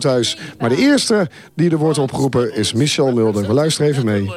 Groothuis. Maar de eerste die er wordt opgeroepen is Michel Mulder. We luisteren even mee.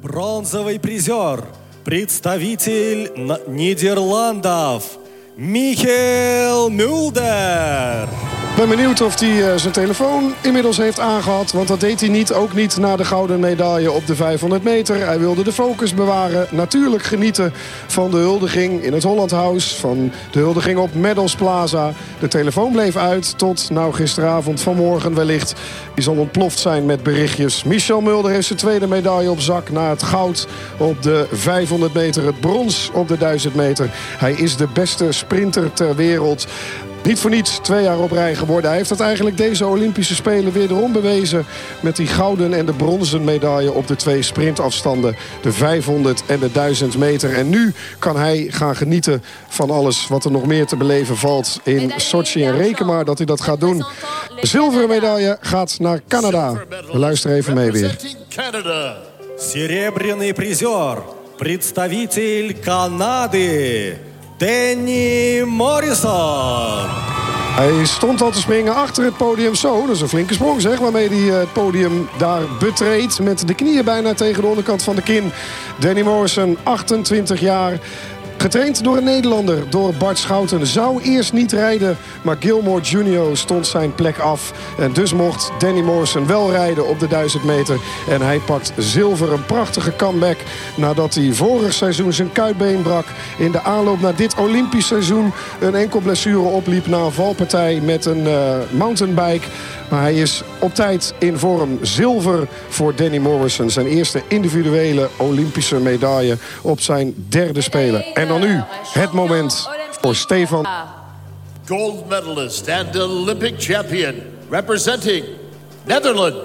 Бронзовый призер, представитель Н- Нидерландов, Михаил Мюлдер. Ben benieuwd of hij eh, zijn telefoon inmiddels heeft aangehad. Want dat deed hij niet. Ook niet na de gouden medaille op de 500 meter. Hij wilde de focus bewaren. Natuurlijk genieten van de huldiging in het Holland House. Van de huldiging op Medals Plaza. De telefoon bleef uit tot nou gisteravond, vanmorgen wellicht. Die zal ontploft zijn met berichtjes. Michel Mulder heeft zijn tweede medaille op zak. Na het goud op de 500 meter. Het brons op de 1000 meter. Hij is de beste sprinter ter wereld. Niet voor niets twee jaar op rij geworden. Hij heeft dat eigenlijk deze Olympische Spelen wederom bewezen... met die gouden en de bronzen medaille op de twee sprintafstanden. De 500 en de 1000 meter. En nu kan hij gaan genieten van alles wat er nog meer te beleven valt in Sochi. En reken maar dat hij dat gaat doen. De zilveren medaille gaat naar Canada. We luisteren even mee weer. Representing Canada, Серебряный призер, представитель Канады, Danny Morrison. Hij stond al te springen achter het podium zo. Dat is een flinke sprong zeg, waarmee hij eh, het podium daar betreedt. Met de knieën bijna tegen de onderkant van de kin. Danny Morrison, 28 jaar. Getraind door een Nederlander, door Bart Schouten. Zou eerst niet rijden, maar Gilmore Junior stond zijn plek af. En dus mocht Danny Morrison wel rijden op de 1000 meter. En hij pakt zilver, een prachtige comeback. Nadat hij vorig seizoen zijn kuitbeen brak. In de aanloop naar dit Olympisch seizoen een enkel blessure opliep... na een valpartij met een eh, mountainbike. Maar hij is op tijd in vorm. Zilver voor Danny Morrison. Zijn eerste individuele Olympische medaille op zijn derde Spelen. En dan nu het moment voor Stefan. gold medalist and Olympic champion, representing Netherlands.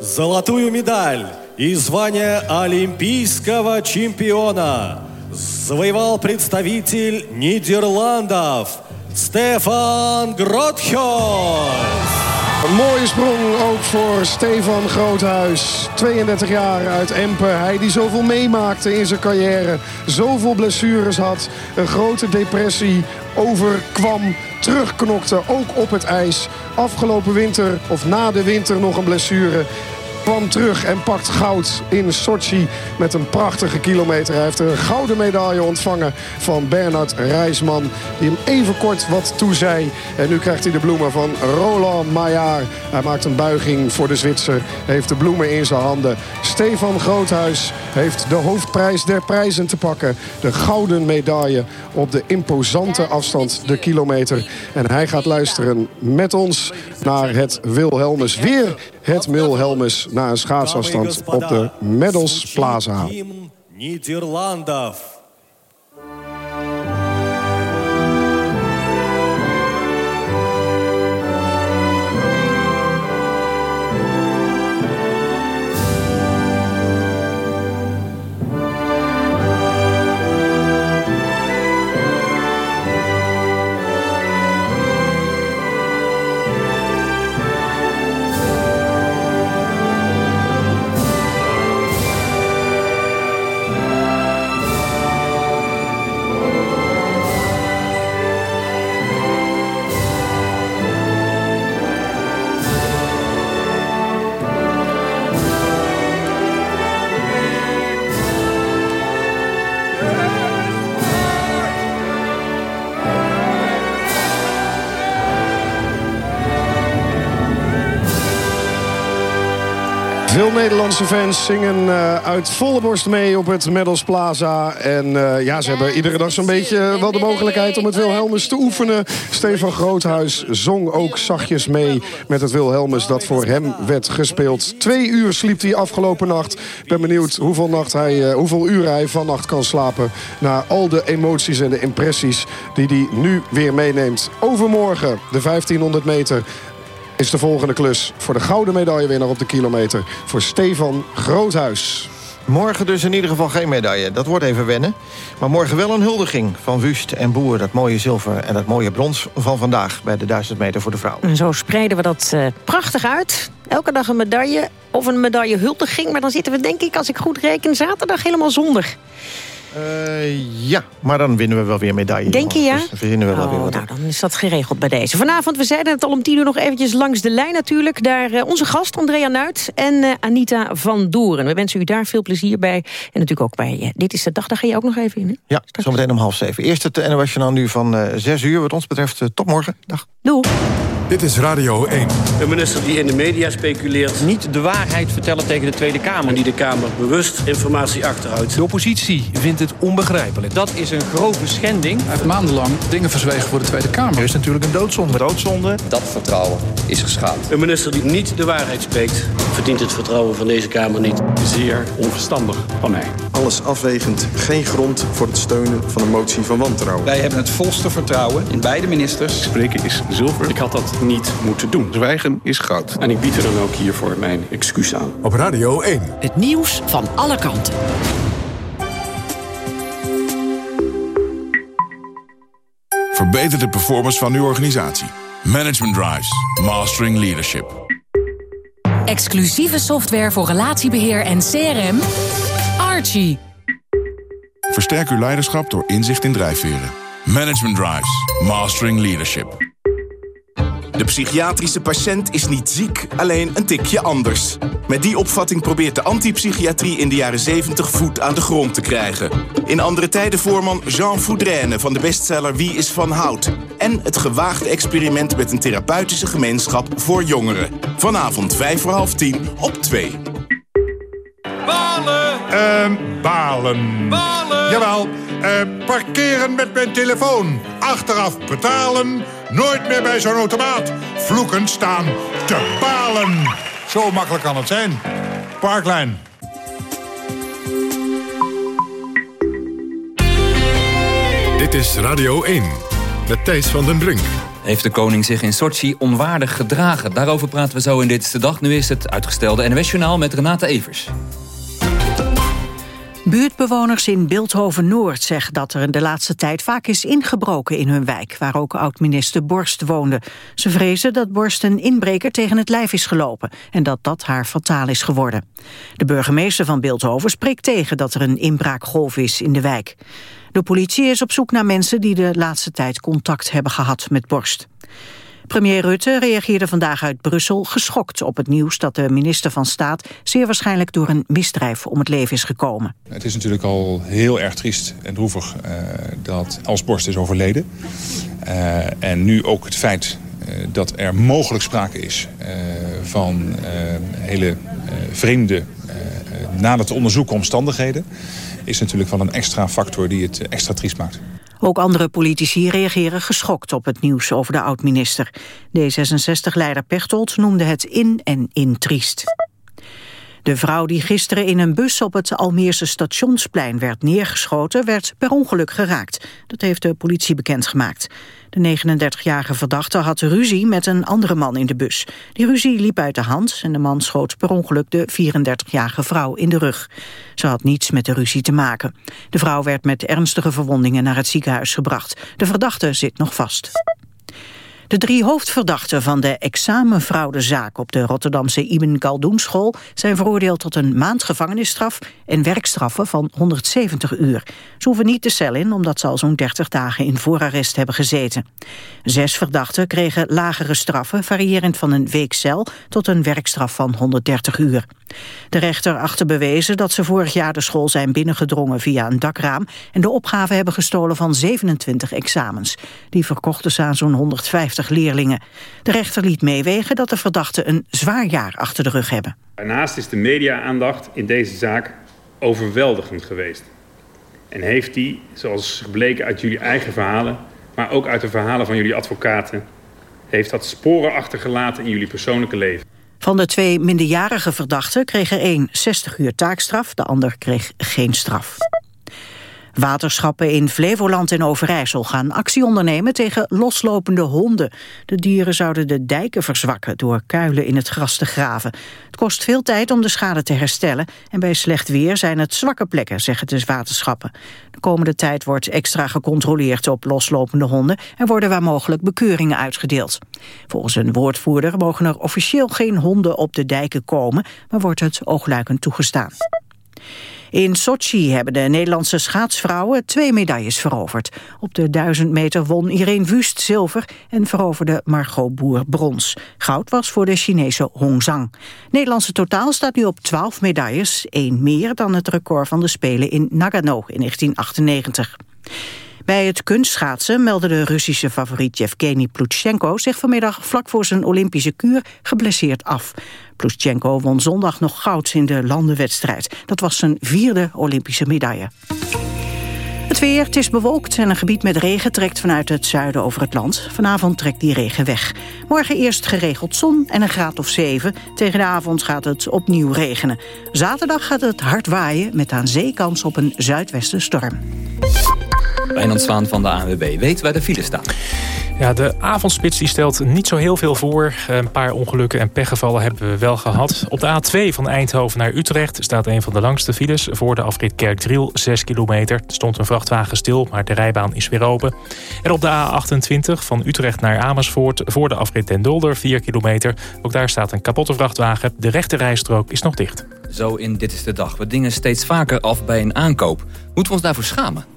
Золотую медаль и звание олимпийского чемпиона завоевал представитель Нидерландов Стефан Гротхойс. Een mooie sprong ook voor Stefan Groothuis. 32 jaar uit Empen. Hij die zoveel meemaakte in zijn carrière. Zoveel blessures had. Een grote depressie overkwam. Terugknokte, ook op het ijs. Afgelopen winter, of na de winter nog een blessure kwam terug en pakt goud in Sochi met een prachtige kilometer. Hij heeft een gouden medaille ontvangen van Bernard Rijsman... die hem even kort wat toezei. En nu krijgt hij de bloemen van Roland Maillard. Hij maakt een buiging voor de Zwitser, heeft de bloemen in zijn handen. Stefan Groothuis heeft de hoofdprijs der prijzen te pakken. De gouden medaille op de imposante afstand, de kilometer. En hij gaat luisteren met ons naar het Wilhelmus. Weer het Wilhelmus na een schaatsafstand op de Medals Plaza. Гимн Нидерландов. Veel Nederlandse fans zingen eh, uit volle borst mee op het Medals Plaza. En eh, ja, ze hebben iedere dag zo'n beetje wel de mogelijkheid om het Wilhelmus te oefenen. Stefan Groothuis zong ook zachtjes mee met het Wilhelmus dat voor hem werd gespeeld. Twee uur sliep hij afgelopen nacht. Ik ben benieuwd hoeveel, nacht hij, eh, hoeveel uren hij vannacht kan slapen... na al de emoties en de impressies die hij nu weer meeneemt. Overmorgen de 1500 meter is de volgende klus voor de gouden medaillewinnaar op de kilometer. Voor Stefan Groothuis. Morgen dus in ieder geval geen medaille. Dat wordt even wennen. Maar morgen wel een huldiging van Wust en Boer. Dat mooie zilver en dat mooie brons van vandaag... bij de 1000 meter voor de vrouw. En zo spreiden we dat eh, prachtig uit. Elke dag een medaille of een medaillehuldiging. Maar dan zitten we denk ik, als ik goed reken, zaterdag helemaal zonder. Uh, ja, maar dan winnen we wel weer medaille. Denk je ja? Dus we wel oh, weer wat. Nou, dan is dat geregeld bij deze. Vanavond, we zeiden het al om tien uur nog eventjes langs de lijn natuurlijk. Daar uh, onze gast Andrea Nuit en uh, Anita van Doeren. We wensen u daar veel plezier bij. En natuurlijk ook bij Dit is de Dag, daar ga je ook nog even in. Hè? Ja, zometeen om half zeven. Eerst het NOS nu van zes uur. Wat ons betreft tot morgen. Dag. Dit is Radio 1. Een minister die in de media speculeert. Niet de waarheid vertellen tegen de Tweede Kamer. En die de Kamer bewust informatie achterhoudt. De oppositie vindt het onbegrijpelijk. Dat is een grove schending. Hij heeft maandenlang dingen verzwegen voor de Tweede Kamer. Er is natuurlijk een doodzonde. Doodzonde. Dat vertrouwen is geschaad. Een minister die niet de waarheid spreekt... verdient het vertrouwen van deze Kamer niet. Zeer onverstandig van mij. Alles afwegend geen grond voor het steunen van een motie van wantrouwen. Wij hebben het volste vertrouwen in beide ministers. Spreken is zilver. Ik had dat niet moeten doen. Zwijgen is goud. En ik bied er dan ook hiervoor mijn excuus aan. Op Radio 1. Het nieuws van alle kanten. Verbeter de performance van uw organisatie. Management Drives. Mastering Leadership. Exclusieve software voor relatiebeheer en CRM. Archie. Versterk uw leiderschap door inzicht in drijfveren. Management Drives. Mastering Leadership. De psychiatrische patiënt is niet ziek, alleen een tikje anders. Met die opvatting probeert de antipsychiatrie in de jaren 70 voet aan de grond te krijgen. In andere tijden voorman Jean Foudrenne van de bestseller Wie is van Hout. En het gewaagde experiment met een therapeutische gemeenschap voor jongeren. Vanavond 5 voor half 10 op 2. Balen! Ehm, balen. Balen! Jawel, uh, parkeren met mijn telefoon. Achteraf betalen Nooit meer bij zo'n automaat. Vloekend staan te balen. Zo makkelijk kan het zijn. Parklijn. Dit is Radio 1. Met Thijs van den Brink. Heeft de koning zich in Sochi onwaardig gedragen? Daarover praten we zo in Dit is de Dag. Nu is het uitgestelde NWS-journaal met Renate Evers. Buurtbewoners in Beeldhoven-Noord zeggen dat er in de laatste tijd vaak is ingebroken in hun wijk, waar ook oud-minister Borst woonde. Ze vrezen dat Borst een inbreker tegen het lijf is gelopen en dat dat haar fataal is geworden. De burgemeester van Beeldhoven spreekt tegen dat er een inbraakgolf is in de wijk. De politie is op zoek naar mensen die de laatste tijd contact hebben gehad met Borst. Premier Rutte reageerde vandaag uit Brussel geschokt op het nieuws dat de minister van Staat zeer waarschijnlijk door een misdrijf om het leven is gekomen. Het is natuurlijk al heel erg triest en droevig uh, dat Els Borst is overleden. Uh, en nu ook het feit uh, dat er mogelijk sprake is van hele vreemde, nader te onderzoeken omstandigheden... is natuurlijk wel een extra factor die het extra triest maakt. Ook andere politici reageren geschokt op het nieuws over de oud-minister. D66-leider Pechtold noemde het in en in triest. De vrouw die gisteren in een bus op het Almeerse stationsplein werd neergeschoten, werd per ongeluk geraakt. Dat heeft de politie bekendgemaakt. De 39-jarige verdachte had ruzie met een andere man in de bus. Die ruzie liep uit de hand en de man schoot per ongeluk de 34-jarige vrouw in de rug. Ze had niets met de ruzie te maken. De vrouw werd met ernstige verwondingen naar het ziekenhuis gebracht. De verdachte zit nog vast. De drie hoofdverdachten van de examenfraudezaak op de Rotterdamse Ibn Galdoen-school zijn veroordeeld tot een maand gevangenisstraf en werkstraffen van 170 uur. Ze hoeven niet de cel in omdat ze al zo'n 30 dagen in voorarrest hebben gezeten. Zes verdachten kregen lagere straffen, variërend van een week cel tot een werkstraf van 130 uur. De rechter achter bewezen dat ze vorig jaar de school zijn binnengedrongen via een dakraam en de opgave hebben gestolen van 27 examens. Die verkochten ze aan zo'n 150 leerlingen. De rechter liet meewegen dat de verdachten een zwaar jaar achter de rug hebben. Daarnaast is de media-aandacht in deze zaak overweldigend geweest. En heeft die, zoals gebleken uit jullie eigen verhalen... maar ook uit de verhalen van jullie advocaten... heeft dat sporen achtergelaten in jullie persoonlijke leven. Van de twee minderjarige verdachten kreeg er één 60 uur taakstraf, de ander kreeg geen straf. Waterschappen in Flevoland en Overijssel gaan actie ondernemen tegen loslopende honden. De dieren zouden de dijken verzwakken door kuilen in het gras te graven. Het kost veel tijd om de schade te herstellen en bij slecht weer zijn het zwakke plekken, zeggen de waterschappen. De komende tijd wordt extra gecontroleerd op loslopende honden en worden waar mogelijk bekeuringen uitgedeeld. Volgens een woordvoerder mogen er officieel geen honden op de dijken komen, maar wordt het oogluikend toegestaan. In Sochi hebben de Nederlandse schaatsvrouwen twee medailles veroverd. Op de 1000 meter won Irene Wust zilver en veroverde Margot Boer brons. Goud was voor de Chinese Hong Zhang. Nederlandse totaal staat nu op 12 medailles, één meer dan het record van de Spelen in Nagano in 1998. Bij het kunstschaatsen meldde de Russische favoriet Yevgeny Plutchenko zich vanmiddag vlak voor zijn Olympische kuur geblesseerd af. Plutchenko won zondag nog goud in de landenwedstrijd. Dat was zijn vierde Olympische medaille. Het weer, het is bewolkt en een gebied met regen trekt vanuit het zuiden over het land. Vanavond trekt die regen weg. Morgen eerst geregeld zon en een graad of 7. Tegen de avond gaat het opnieuw regenen. Zaterdag gaat het hard waaien met aan zee kans op een zuidwestenstorm. Wijnand Zwaan van de ANWB weet waar de file staan. Ja, de avondspits die stelt niet zo heel veel voor. Een paar ongelukken en pechgevallen hebben we wel gehad. Op de A2 van Eindhoven naar Utrecht staat een van de langste files. Voor de afrit Kerkdriel, 6 kilometer. Er stond een vrachtwagen stil, maar de rijbaan is weer open. En op de A28 van Utrecht naar Amersfoort... voor de afrit Den Dolder, 4 kilometer. Ook daar staat een kapotte vrachtwagen. De rechte rijstrook is nog dicht. Zo in Dit is de Dag. We dingen steeds vaker af bij een aankoop. Moeten we ons daarvoor schamen?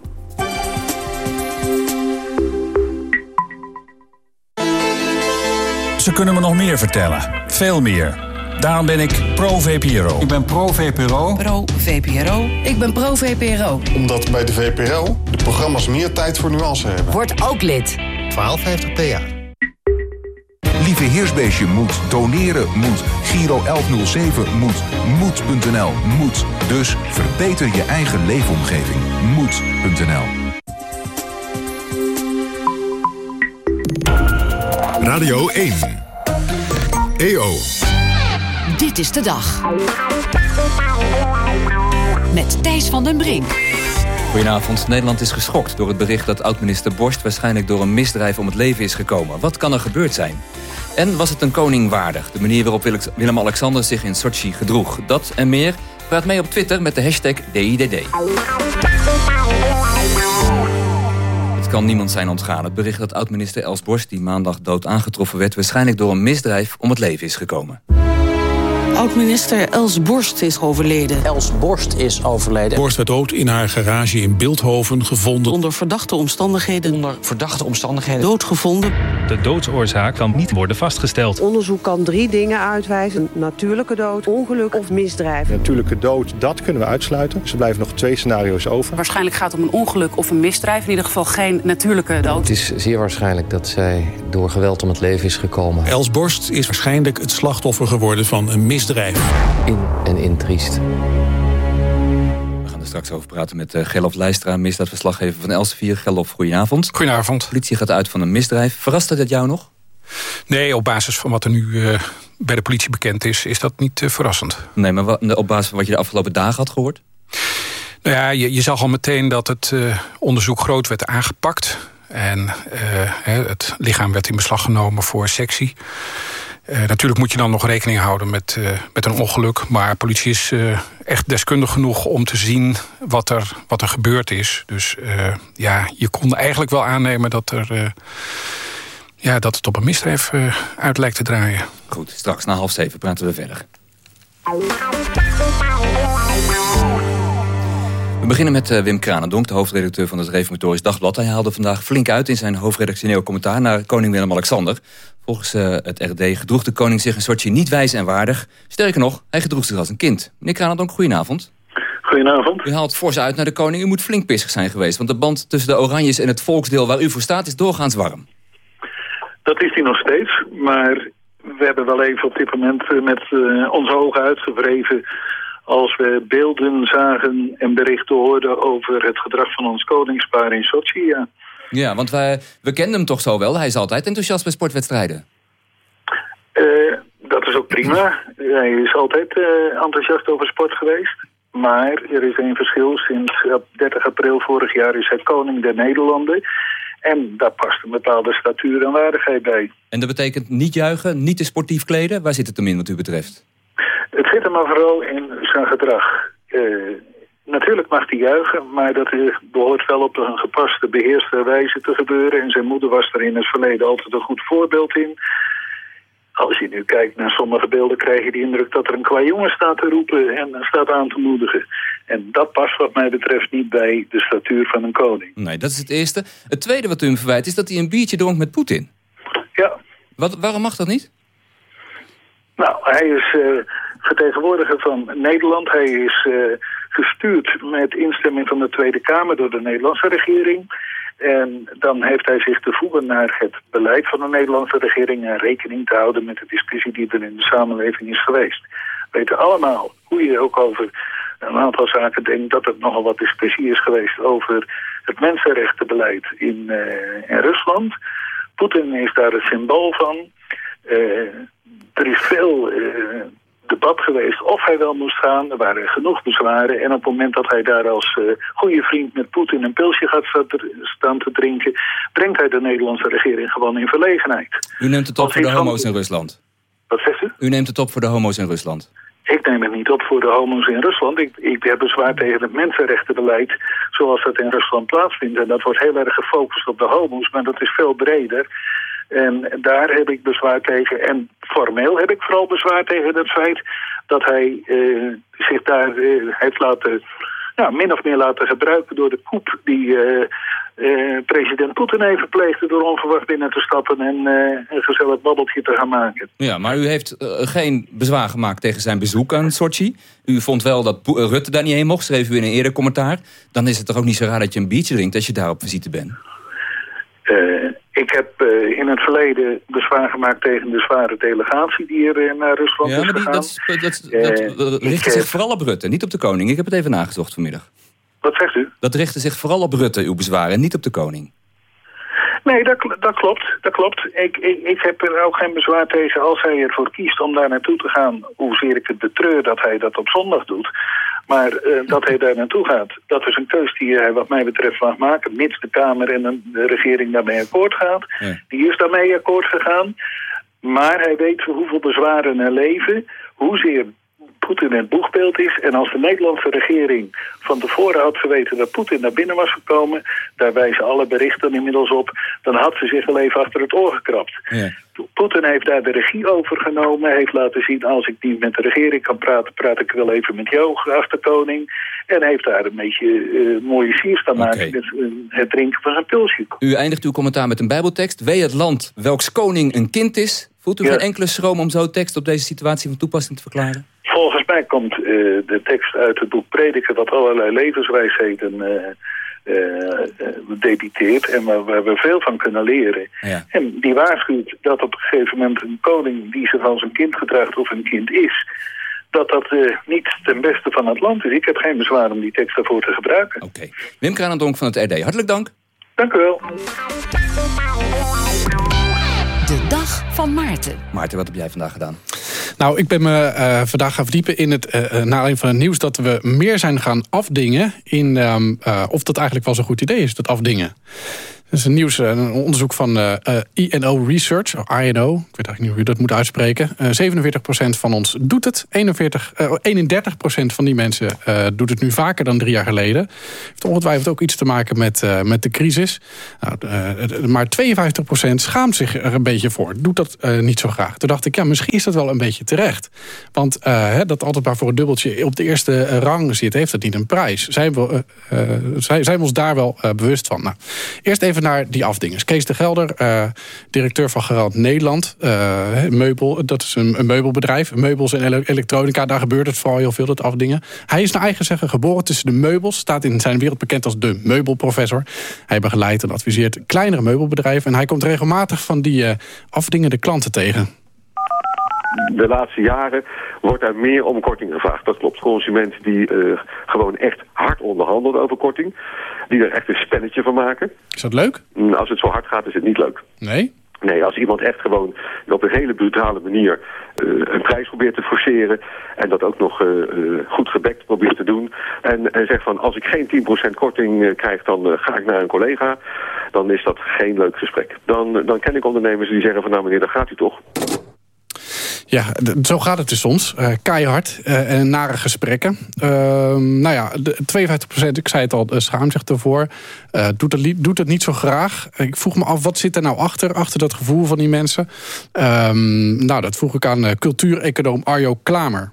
Ze kunnen me nog meer vertellen. Veel meer. Daarom ben ik pro-VPRO. Ik ben pro-VPRO. Pro-VPRO. Ik ben pro-VPRO. Omdat bij de VPRO de programma's meer tijd voor nuance hebben. Word ook lid. 1250 PA. Lieve Heersbeestje moet. Doneren moet. Giro 1107 moet. Moed.nl moet. Dus verbeter je eigen leefomgeving. Moed.nl Radio 1. EO. Dit is de dag. Met Thijs van den Brink. Goedenavond. Nederland is geschokt door het bericht dat oud-minister Borst... waarschijnlijk door een misdrijf om het leven is gekomen. Wat kan er gebeurd zijn? En was het een koning waardig? De manier waarop Willem-Alexander zich in Sochi gedroeg. Dat en meer. Praat mee op Twitter met de hashtag DIDD. Kan niemand zijn ontgaan. Het bericht dat oud-minister Els Borst... die maandag dood aangetroffen werd... waarschijnlijk door een misdrijf om het leven is gekomen. Oud-minister Els Borst is overleden. Els Borst is overleden. Borst werd dood in haar garage in Beeldhoven gevonden. Onder verdachte omstandigheden. Onder verdachte omstandigheden. Doodgevonden. De doodsoorzaak kan niet worden vastgesteld. Onderzoek kan drie dingen uitwijzen. Natuurlijke dood, ongeluk of misdrijf. Natuurlijke dood, dat kunnen we uitsluiten. Dus er blijven nog twee scenario's over. Waarschijnlijk gaat het om een ongeluk of een misdrijf. In ieder geval geen natuurlijke dood. Het is zeer waarschijnlijk dat zij door geweld om het leven is gekomen. Els Borst is waarschijnlijk het slachtoffer geworden van een misdrijf. In en in triest. We gaan er straks over praten met uh, Gerlof Leistra, misdaadverslaggever van Elsevier. Gerlof, goedenavond. Goedenavond. De politie gaat uit van een misdrijf. Verraste dat jou nog? Nee, op basis van wat er nu uh, bij de politie bekend is, is dat niet uh, verrassend. Nee, maar wat, op basis van wat je de afgelopen dagen had gehoord? Nou ja, je, je zag al meteen dat het onderzoek groot werd aangepakt. En het lichaam werd in beslag genomen voor sectie. Uh, natuurlijk moet je dan nog rekening houden met, uh, met een ongeluk. Maar politie is uh, echt deskundig genoeg om te zien wat er, wat er gebeurd is. Dus ja, je kon eigenlijk wel aannemen dat, er, ja, dat het op een misdrijf uit lijkt te draaien. Goed, straks na half zeven praten we verder. We beginnen met Wim Kranendonk, de hoofdredacteur van het Reformatorisch Dagblad. Hij haalde vandaag flink uit in zijn hoofdredactioneel commentaar naar koning Willem-Alexander. Volgens uh, het RD gedroeg de koning zich een soortje niet wijs en waardig. Sterker nog, hij gedroeg zich als een kind. Meneer Kranendonk, goedenavond. Goedenavond. U haalt fors uit naar de koning. U moet flink pissig zijn geweest, want de band tussen de Oranjes en het volksdeel waar u voor staat is doorgaans warm. Dat is hij nog steeds, maar we hebben wel even op dit moment met uh, onze ogen uitgewreven als we beelden zagen en berichten hoorden over het gedrag van ons koningspaar in Sochi. Ja, ja want wij, we kenden hem toch zo wel. Hij is altijd enthousiast bij sportwedstrijden. Uh, dat is ook prima. Hij is altijd uh, enthousiast over sport geweest. Maar er is een verschil. Sinds 30 april vorig jaar is hij koning der Nederlanden. En daar past een bepaalde statuur en waardigheid bij. En dat betekent niet juichen, niet te sportief kleden? Waar zit het hem in wat u betreft? Het zit hem maar vooral in zijn gedrag. Uh, natuurlijk mag hij juichen, maar dat behoort wel op een gepaste, beheerste wijze te gebeuren. En zijn moeder was er in het verleden altijd een goed voorbeeld in. Als je nu kijkt naar sommige beelden krijg je de indruk dat er een qua jongen staat te roepen en staat aan te moedigen. En dat past wat mij betreft niet bij de statuur van een koning. Nee, dat is het eerste. Het tweede wat u hem verwijt is dat hij een biertje dronk met Poetin. Ja. Wat, waarom mag dat niet? Nou, hij is uh, vertegenwoordiger van Nederland. Hij is uh, gestuurd met instemming van de Tweede Kamer door de Nederlandse regering. En dan heeft hij zich te voegen naar het beleid van de Nederlandse regering... en rekening te houden met de discussie die er in de samenleving is geweest. We weten allemaal, hoe je ook over een aantal zaken denkt... dat er nogal wat discussie is geweest over het mensenrechtenbeleid in, uh, in Rusland. Poetin is daar het symbool van. Uh, er is veel uh, debat geweest of hij wel moest gaan. Er waren genoeg bezwaren. En op het moment dat hij daar als uh, goede vriend met Poetin een pilsje gaat staan te drinken... brengt hij de Nederlandse regering gewoon in verlegenheid. U neemt het op voor de homo's in Rusland? Wat zegt u? U neemt het op voor de homo's in Rusland? Ik neem het niet op voor de homo's in Rusland. Ik, ik heb bezwaar tegen het mensenrechtenbeleid zoals dat in Rusland plaatsvindt. En dat wordt heel erg gefocust op de homo's, maar dat is veel breder. En daar heb ik bezwaar tegen. En formeel heb ik vooral bezwaar tegen het feit dat hij uh, zich daar uh, heeft laten, ja, min of meer laten gebruiken door de koep die uh, president Poetin heeft gepleegd door onverwacht binnen te stappen en een gezellig babbeltje te gaan maken. Ja, maar u heeft geen bezwaar gemaakt tegen zijn bezoek aan Sochi. U vond wel dat Rutte daar niet heen mocht, schreef u in een eerder commentaar. Dan is het toch ook niet zo raar dat je een biertje drinkt als je daar op visite bent? Ik heb uh, in het verleden bezwaar gemaakt tegen de zware delegatie die er naar Rusland ja, is maar die, gegaan. Dat, dat, dat richtte zich vooral op Rutte, niet op de koning. Ik heb het even nagezocht vanmiddag. Wat zegt u? Dat richtte zich vooral op Rutte, uw bezwaren, niet op de koning. Nee, dat, dat klopt. Dat klopt. Ik, ik, ik heb er ook geen bezwaar tegen als hij ervoor kiest om daar naartoe te gaan. Hoezeer ik het betreur dat hij dat op zondag doet. Maar uh, dat hij daar naartoe gaat, dat is een keus die hij wat mij betreft mag maken. Mits de Kamer en de regering daarmee akkoord gaat. Ja. Die is daarmee akkoord gegaan. Maar hij weet hoeveel bezwaren er leven. Hoezeer Poetin het boegbeeld is. En als de Nederlandse regering van tevoren had geweten dat Poetin naar binnen was gekomen... daar wijzen alle berichten inmiddels op... dan had ze zich wel even achter het oor gekrapt. Ja. Poetin heeft daar de regie over genomen. heeft laten zien, als ik niet met de regering kan praten... praat ik wel even met jou, geachte koning. En heeft daar een beetje uh, mooie sier staan maken... Met uh, het drinken van zijn pilsje. U eindigt uw commentaar met een bijbeltekst. Wee het land welks koning een kind is. Voelt u Ja. geen enkele schroom om zo'n tekst op deze situatie van toepassing te verklaren? Mij komt eh, de tekst uit het boek Prediken... dat allerlei levenswijsheden eh eh, eh, debiteert... en waar, waar we veel van kunnen leren. Ja. En die waarschuwt dat op een gegeven moment een koning... die zich als een kind gedraagt of een kind is... dat dat eh, niet ten beste van het land is. Ik heb geen bezwaar om die tekst daarvoor te gebruiken. Oké. Wim Kranendonk van het RD, hartelijk dank. Dank u wel. De dag van Maarten. Maarten, wat heb jij vandaag gedaan? Nou, ik ben me eh, vandaag gaan verdiepen in het uh, van het nieuws... dat we meer zijn gaan afdingen in uh, of dat eigenlijk wel zo'n goed idee is, dat afdingen. Dat is een nieuws, een onderzoek van uh, INO Research, INO, ik weet eigenlijk niet hoe je dat moet uitspreken. Uh, 47% van ons doet het, 41, uh, 31% van die mensen doet het nu vaker dan drie jaar geleden. Heeft ongetwijfeld ook iets te maken met, met de crisis. Nou, maar 52% schaamt zich er een beetje voor, doet dat niet zo graag. Toen dacht ik, ja, misschien is dat wel een beetje terecht. Want hè, dat altijd maar voor een dubbeltje op de eerste rang zit, heeft dat niet een prijs. Zijn we, zijn, zijn ons daar wel bewust van? Nou, eerst even naar die afdingers. Kees de Gelder, uh, directeur van Garant Nederland. Uh, meubel, dat is een, een meubelbedrijf. Meubels en ele elektronica, daar gebeurt het vooral heel veel, dat afdingen. Hij is naar eigen zeggen geboren tussen de meubels. Staat in zijn wereld bekend als de meubelprofessor. Hij begeleidt en adviseert kleinere meubelbedrijven. En hij komt regelmatig van die uh, afdingende klanten tegen de laatste jaren wordt er meer om korting gevraagd. Dat klopt. Consumenten die uh, gewoon echt hard onderhandelen over korting. Die er echt een spelletje van maken. Is dat leuk? Als het zo hard gaat is het niet leuk. Nee? Nee, als iemand echt gewoon op een hele brutale manier uh, een prijs probeert te forceren... en dat ook nog uh, uh, goed gebekt probeert te doen... en, en zegt van als ik geen 10% korting krijg, dan ga ik naar een collega... dan is dat geen leuk gesprek. Dan, dan ken ik ondernemers die zeggen van nou meneer, dan gaat u toch. Ja, zo gaat het dus soms. Uh, keihard uh, en nare gesprekken. Uh, nou ja, de, 52% ik zei het al, schaamt zich ervoor. doet, het, doet het niet zo graag. Ik vroeg me af, wat zit er nou achter? Achter dat gevoel van die mensen? Ehm, nou, dat vroeg ik aan cultuureconoom Arjo Klamer.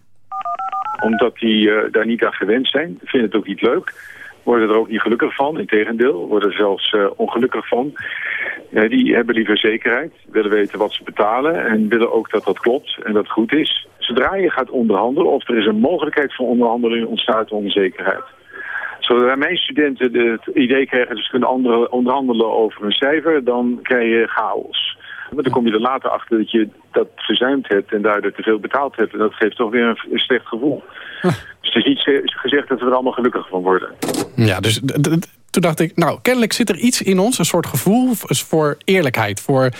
Omdat die daar niet aan gewend zijn. Vinden het ook niet leuk worden er ook niet gelukkig van. Integendeel, worden er zelfs uh, ongelukkig van. Uh, die hebben liever zekerheid, willen weten wat ze betalen... en willen ook dat dat klopt en dat goed is. Zodra je gaat onderhandelen of er is een mogelijkheid van onderhandeling... ontstaat onzekerheid. Zodra mijn studenten het idee krijgen dat ze kunnen onderhandelen over een cijfer... dan krijg je chaos. Maar dan kom je er later achter dat je dat verzuimd hebt en daardoor te veel betaald hebt. En dat geeft toch weer een, slecht gevoel. Dus het is niet gezegd dat we er allemaal gelukkig van worden. Ja, dus toen dacht ik, nou, kennelijk zit er iets in ons, een soort gevoel voor eerlijkheid, voor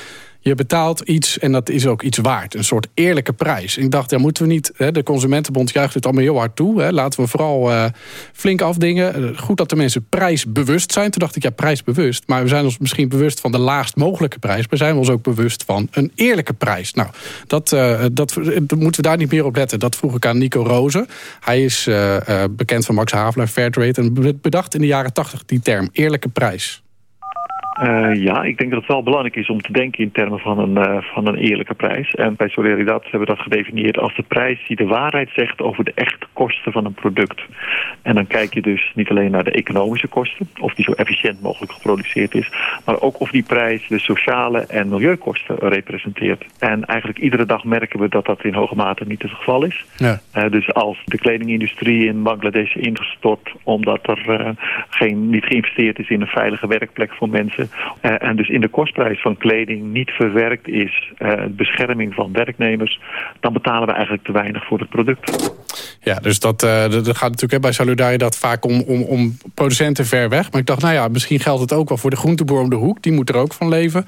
je betaalt iets en dat is ook iets waard. Een soort eerlijke prijs. ik dacht, ja, moeten we niet... Hè, de Consumentenbond juicht het allemaal heel hard toe. Hè, laten we vooral uh, flink afdingen. Eh, goed dat de mensen prijsbewust zijn. Toen dacht ik, ja, prijsbewust. Maar we zijn ons misschien bewust van de laagst mogelijke prijs. Maar zijn we ons ook bewust van een eerlijke prijs. Nou, dat, uh, dat, moeten we daar niet meer op letten. Dat vroeg ik aan Nico Rozen. Hij is bekend van Max Havelaar, Fairtrade. En bedacht in de jaren tachtig die term eerlijke prijs. Uh, ja, ik denk dat het wel belangrijk is om te denken in termen van een, uh, van een eerlijke prijs. En bij Solidaridad hebben we dat gedefinieerd als de prijs die de waarheid zegt over de echte kosten van een product. En dan kijk je dus niet alleen naar de economische kosten, of die zo efficiënt mogelijk geproduceerd is, maar ook of die prijs de sociale en milieukosten representeert. En eigenlijk iedere dag merken we dat dat in hoge mate niet het geval is. Ja. Uh, dus als de kledingindustrie in Bangladesh ingestort omdat er geen, niet geïnvesteerd is in een veilige werkplek voor mensen uh, en dus in de kostprijs van kleding niet verwerkt is uh, bescherming van werknemers, dan betalen we eigenlijk te weinig voor het product. Ja, dus dat, uh, dat gaat natuurlijk bij Solidaridad vaak om, om, om producenten ver weg. Maar ik dacht, nou ja, misschien geldt het ook wel voor de groenteboer om de hoek. Die moet er ook van leven.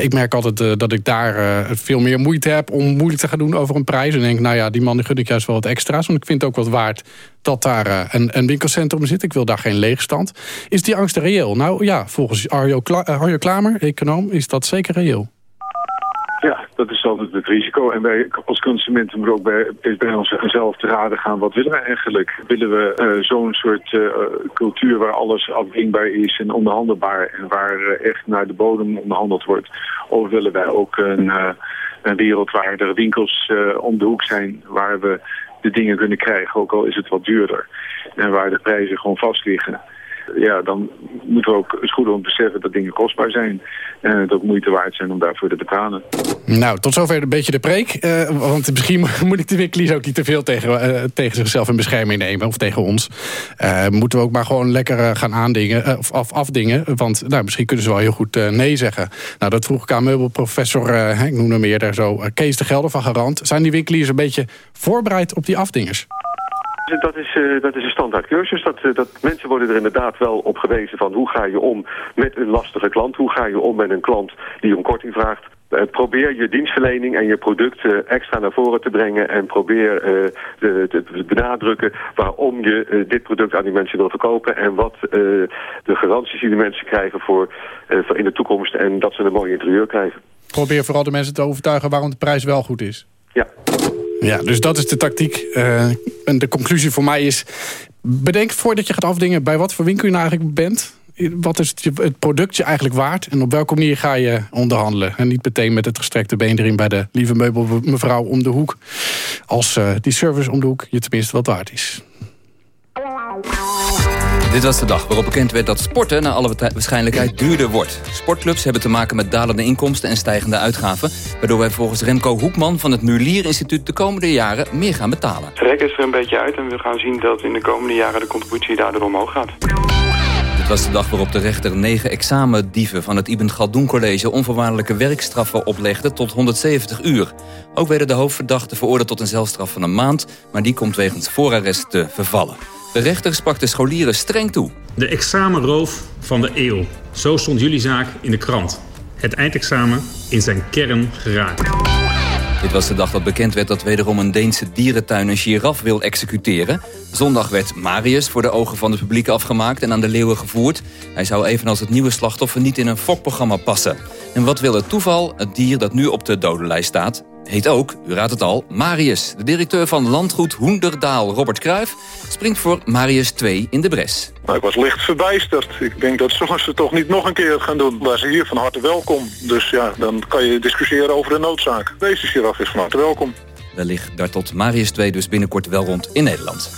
ik merk altijd dat ik daar veel meer moeite heb om moeilijk te gaan doen over een prijs. En denk, nou ja, die man die gun ik juist wel wat extra's. Want ik vind het ook wat waard dat daar uh, een, een, winkelcentrum zit. Ik wil daar geen leegstand. Is die angst reëel? Nou ja, volgens Arjo, uh, Arjo Klamer, econoom, is dat zeker reëel. Ja, dat is altijd het risico. En wij als consumenten moeten ook bij, bij onszelf te raden gaan. Wat willen we eigenlijk? Willen we uh, zo'n soort cultuur waar alles afdwingbaar is en onderhandelbaar... en waar echt naar de bodem onderhandeld wordt? Of willen wij ook een, een wereld waar er winkels om de hoek zijn... waar we de dingen kunnen krijgen, ook al is het wat duurder. En waar de prijzen gewoon vast liggen. Ja, dan moeten we ook het goed om beseffen dat dingen kostbaar zijn. En het moeite waard zijn om daarvoor te betalen. Nou, tot zover een beetje de preek. Uh, want misschien moet ik de winkeliers ook niet te veel tegen, uh, tegen zichzelf in bescherming nemen. Of tegen ons. Uh, moeten we ook maar gewoon lekker gaan aandingen. of af, afdingen. Want nou, misschien kunnen ze wel heel goed nee zeggen. Nou, dat vroeg ik aan meubelprofessor, ik noem hem eerder zo, Kees de Gelder van Garant. Zijn die winkeliers een beetje voorbereid op die afdingers? Dat is, uh, dat is een standaard cursus. Dat, uh, dat mensen worden er inderdaad wel op gewezen van hoe ga je om met een lastige klant. Hoe ga je om met een klant die om korting vraagt. Uh, probeer je dienstverlening en je product extra naar voren te brengen. En probeer te benadrukken waarom je dit product aan die mensen wil verkopen. En wat de garanties die de mensen krijgen voor, voor in de toekomst. En dat ze een mooi interieur krijgen. Probeer vooral de mensen te overtuigen waarom de prijs wel goed is. Ja. Ja, dus dat is de tactiek. Uh, en de conclusie voor mij is... bedenk voordat je gaat afdingen bij wat voor winkel je nou eigenlijk bent. Wat is het, het product je eigenlijk waard? En op welke manier ga je onderhandelen? En niet meteen met het gestrekte been erin bij de lieve meubel mevrouw om de hoek. Als uh, die service om de hoek je tenminste wat waard is. Dit was de dag waarop bekend werd dat sporten naar alle waarschijnlijkheid duurder wordt. Sportclubs hebben te maken met dalende inkomsten en stijgende uitgaven... waardoor wij volgens Remco Hoekman van het Mulier Instituut de komende jaren meer gaan betalen. Het rek is er een beetje uit en we gaan zien dat in de komende jaren de contributie daardoor omhoog gaat. Dit was de dag waarop de rechter negen examendieven van het Ibn Galdoen College onvoorwaardelijke werkstraffen oplegde tot 170 uur. Ook werden de hoofdverdachten veroordeeld tot een zelfstraf van een maand, maar die komt wegens voorarrest te vervallen. De rechter sprak de scholieren streng toe. De examenroof van de eeuw. Zo stond jullie zaak in de krant. Het eindexamen in zijn kern geraakt. Dit was de dag dat bekend werd dat wederom een Deense dierentuin een giraf wil executeren. Zondag werd Marius voor de ogen van het publiek afgemaakt en aan de leeuwen gevoerd. Hij zou evenals het nieuwe slachtoffer niet in een fokprogramma passen. En wat wil het toeval? Het dier dat nu op de dodenlijst staat, heet ook, u raadt het al, Marius. De directeur van landgoed Hoenderdaal, Robert Kruijf... springt voor Marius 2 in de bres. Nou, ik was licht verbijsterd. Ik denk dat ze toch niet nog een keer gaan doen. Maar ze hier van harte welkom. Dus ja, dan kan je discussiëren over de noodzaak. Deze giraf is van harte welkom. Wellicht daar tot Marius 2 dus binnenkort wel rond in Nederland.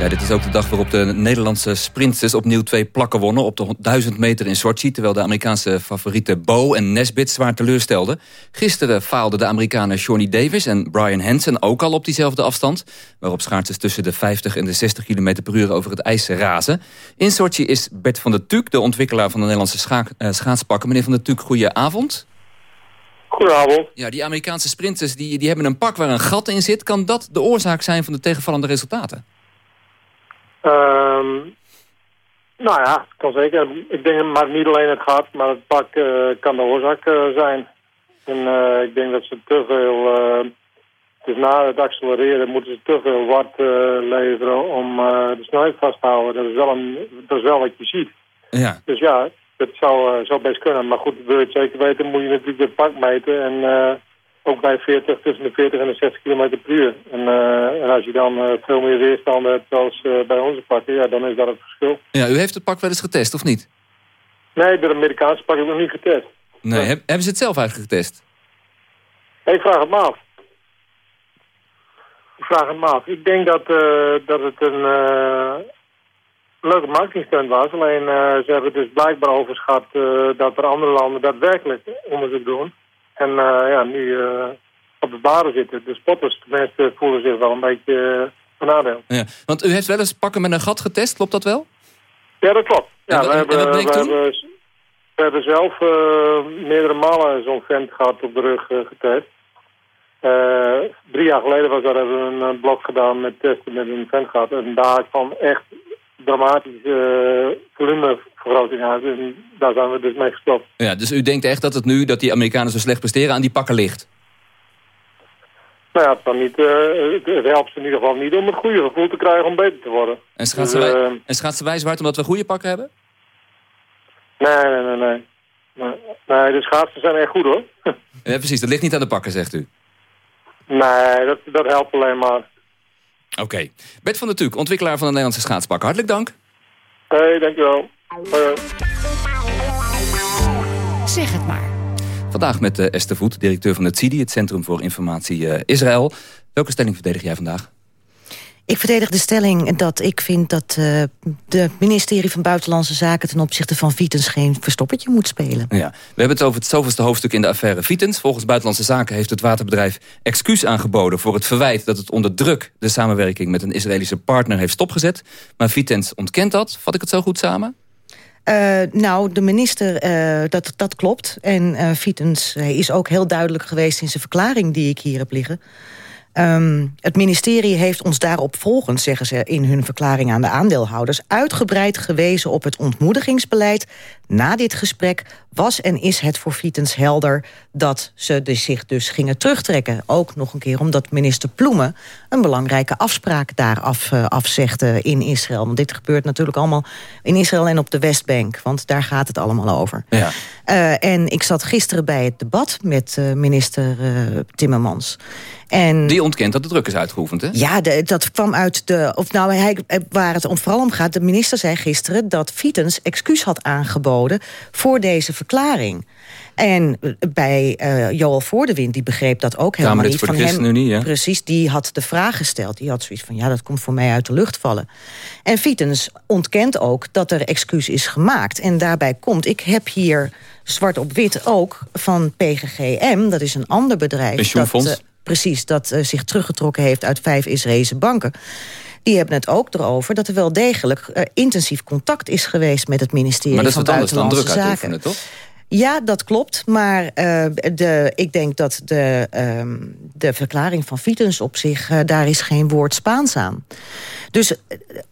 Ja, dit is ook de dag waarop de Nederlandse sprinters opnieuw twee plakken wonnen... op de 1000 meter in Sochi, terwijl de Amerikaanse favorieten Bo en Nesbitt zwaar teleurstelden. Gisteren faalden de Amerikanen Shawnee Davis en Brian Hansen ook al op diezelfde afstand... waarop schaatsers tussen de 50 en de 60 km per uur over het ijs razen. In Sochi is Bert van der Tuuk, de ontwikkelaar van de Nederlandse uh, schaatspakken. Meneer van der Tuuk, goeie avond. Goedenavond. Ja, die Amerikaanse sprinters die, die hebben een pak waar een gat in zit. Kan dat de oorzaak zijn van de tegenvallende resultaten? Um, nou ja, kan zeker. Ik denk maar niet alleen het gat, maar het pak uh, kan de oorzaak uh, zijn. En uh, ik denk dat ze te veel, dus na het accelereren moeten ze te veel watt leveren om de snelheid vast te houden. Dat is wel, een, dat is wel wat je ziet. Ja. Dus ja, dat zou, zou best kunnen. Maar goed, wil je het zeker weten, moet je natuurlijk het pak meten en ook bij 40, tussen de 40 en de 60 km per uur. En, uh, en als je dan uh, veel meer weerstand hebt als uh, bij onze pakken, ja, dan is dat het verschil. Ja, u heeft het pak wel eens getest, of niet? Nee, de Amerikaanse pak heb ik nog niet getest. Nee, heb, hebben ze het zelf eigenlijk getest? Ik vraag het me af. Ik vraag het me af. Ik denk dat, dat het een leuke marketingstunt was. Alleen ze hebben dus blijkbaar overschat dat er andere landen daadwerkelijk onderzoek doen. En uh, ja, nu uh, op de baren zitten. De spotters tenminste voelen zich wel een beetje benadeeld. Ja, want u heeft wel eens pakken met een gat getest, klopt dat wel? Ja, dat klopt. Ja, en, we, hebben, en we, hebben, we hebben zelf meerdere malen zo'n vent gehad op de rug getest. drie jaar geleden was dat, hebben we een blok gedaan met testen met een vent gehad. En daar kwam echt dramatische uit. En daar zijn we dus mee gestopt. Ja, dus u denkt echt dat het nu, dat die Amerikanen zo slecht presteren, aan die pakken ligt? Nou ja, het, kan niet, uh, het helpt in ieder geval niet om het goede gevoel te krijgen om beter te worden. En schaatsen, Dus, wij, eh, en schaatsen wij zwart omdat we goede pakken hebben? nee, nee, nee, nee. Nee, nee, de schaatsen zijn echt goed hoor. Ja, precies, dat ligt niet aan de pakken, zegt u. nee, dat, dat helpt alleen maar. Oké. Bert van der Tuuk, ontwikkelaar van de Nederlandse schaatspakken. Hartelijk dank. Hé, hey, dankjewel. Zeg het maar. Vandaag met uh, Esther Voet, directeur van het CIDI, het Centrum voor Informatie uh, Israël. Welke stelling verdedig jij vandaag? Ik verdedig de stelling dat ik vind dat uh, de ministerie van Buitenlandse Zaken... ten opzichte van Vitens geen verstoppertje moet spelen. Ja. We hebben het over het zoveelste hoofdstuk in de affaire Vitens. Volgens Buitenlandse Zaken heeft het waterbedrijf excuus aangeboden... voor het verwijt dat het onder druk de samenwerking met een Israëlische partner heeft stopgezet. Maar Vitens ontkent dat. Vat ik het zo goed samen? Uh, nou, de minister, uh, dat, dat klopt. En uh, is ook heel duidelijk geweest in zijn verklaring die ik hier heb liggen. Um, het ministerie heeft ons daarop volgend, zeggen ze in hun verklaring aan de aandeelhouders, uitgebreid gewezen op het ontmoedigingsbeleid. Na dit gesprek was en is het voor Vitens helder dat ze de zich dus gingen terugtrekken. Ook nog een keer omdat minister Ploemen een belangrijke afspraak daar af, uh, afzegde in Israël. Want dit gebeurt natuurlijk allemaal in Israël en op de Westbank. Want daar gaat het allemaal over. Ja. Uh, en ik zat gisteren bij het debat met uh, minister Timmermans. En, Die ontkent dat de druk is uitgeoefend, hè? Ja, de, dat kwam uit de... Of nou, hij, waar het om vooral om gaat... de minister zei gisteren dat Vitens excuus had aangeboden... voor deze verklaring. En bij uh, Joel Voordewind, die begreep dat ook helemaal niet. Van hem, ja. Precies, die had de vraag gesteld. Die had zoiets van, ja, dat komt voor mij uit de lucht vallen. En Vitens ontkent ook dat er excuus is gemaakt. En daarbij komt, ik heb hier zwart op wit ook van PGGM... dat is een ander bedrijf... Pensioenfonds. Dat, uh, precies, dat uh, zich teruggetrokken heeft uit vijf Israëlische banken. Die hebben het ook erover dat er wel degelijk uh, intensief contact is geweest... met het ministerie maar dat is van wat anders dan Buitenlandse druk Zaken. uitoefenen, toch? Ja, dat klopt. Maar uh, de, ik denk dat de, um, de verklaring van Vitens op zich... Uh, daar is geen woord Spaans aan. Dus uh,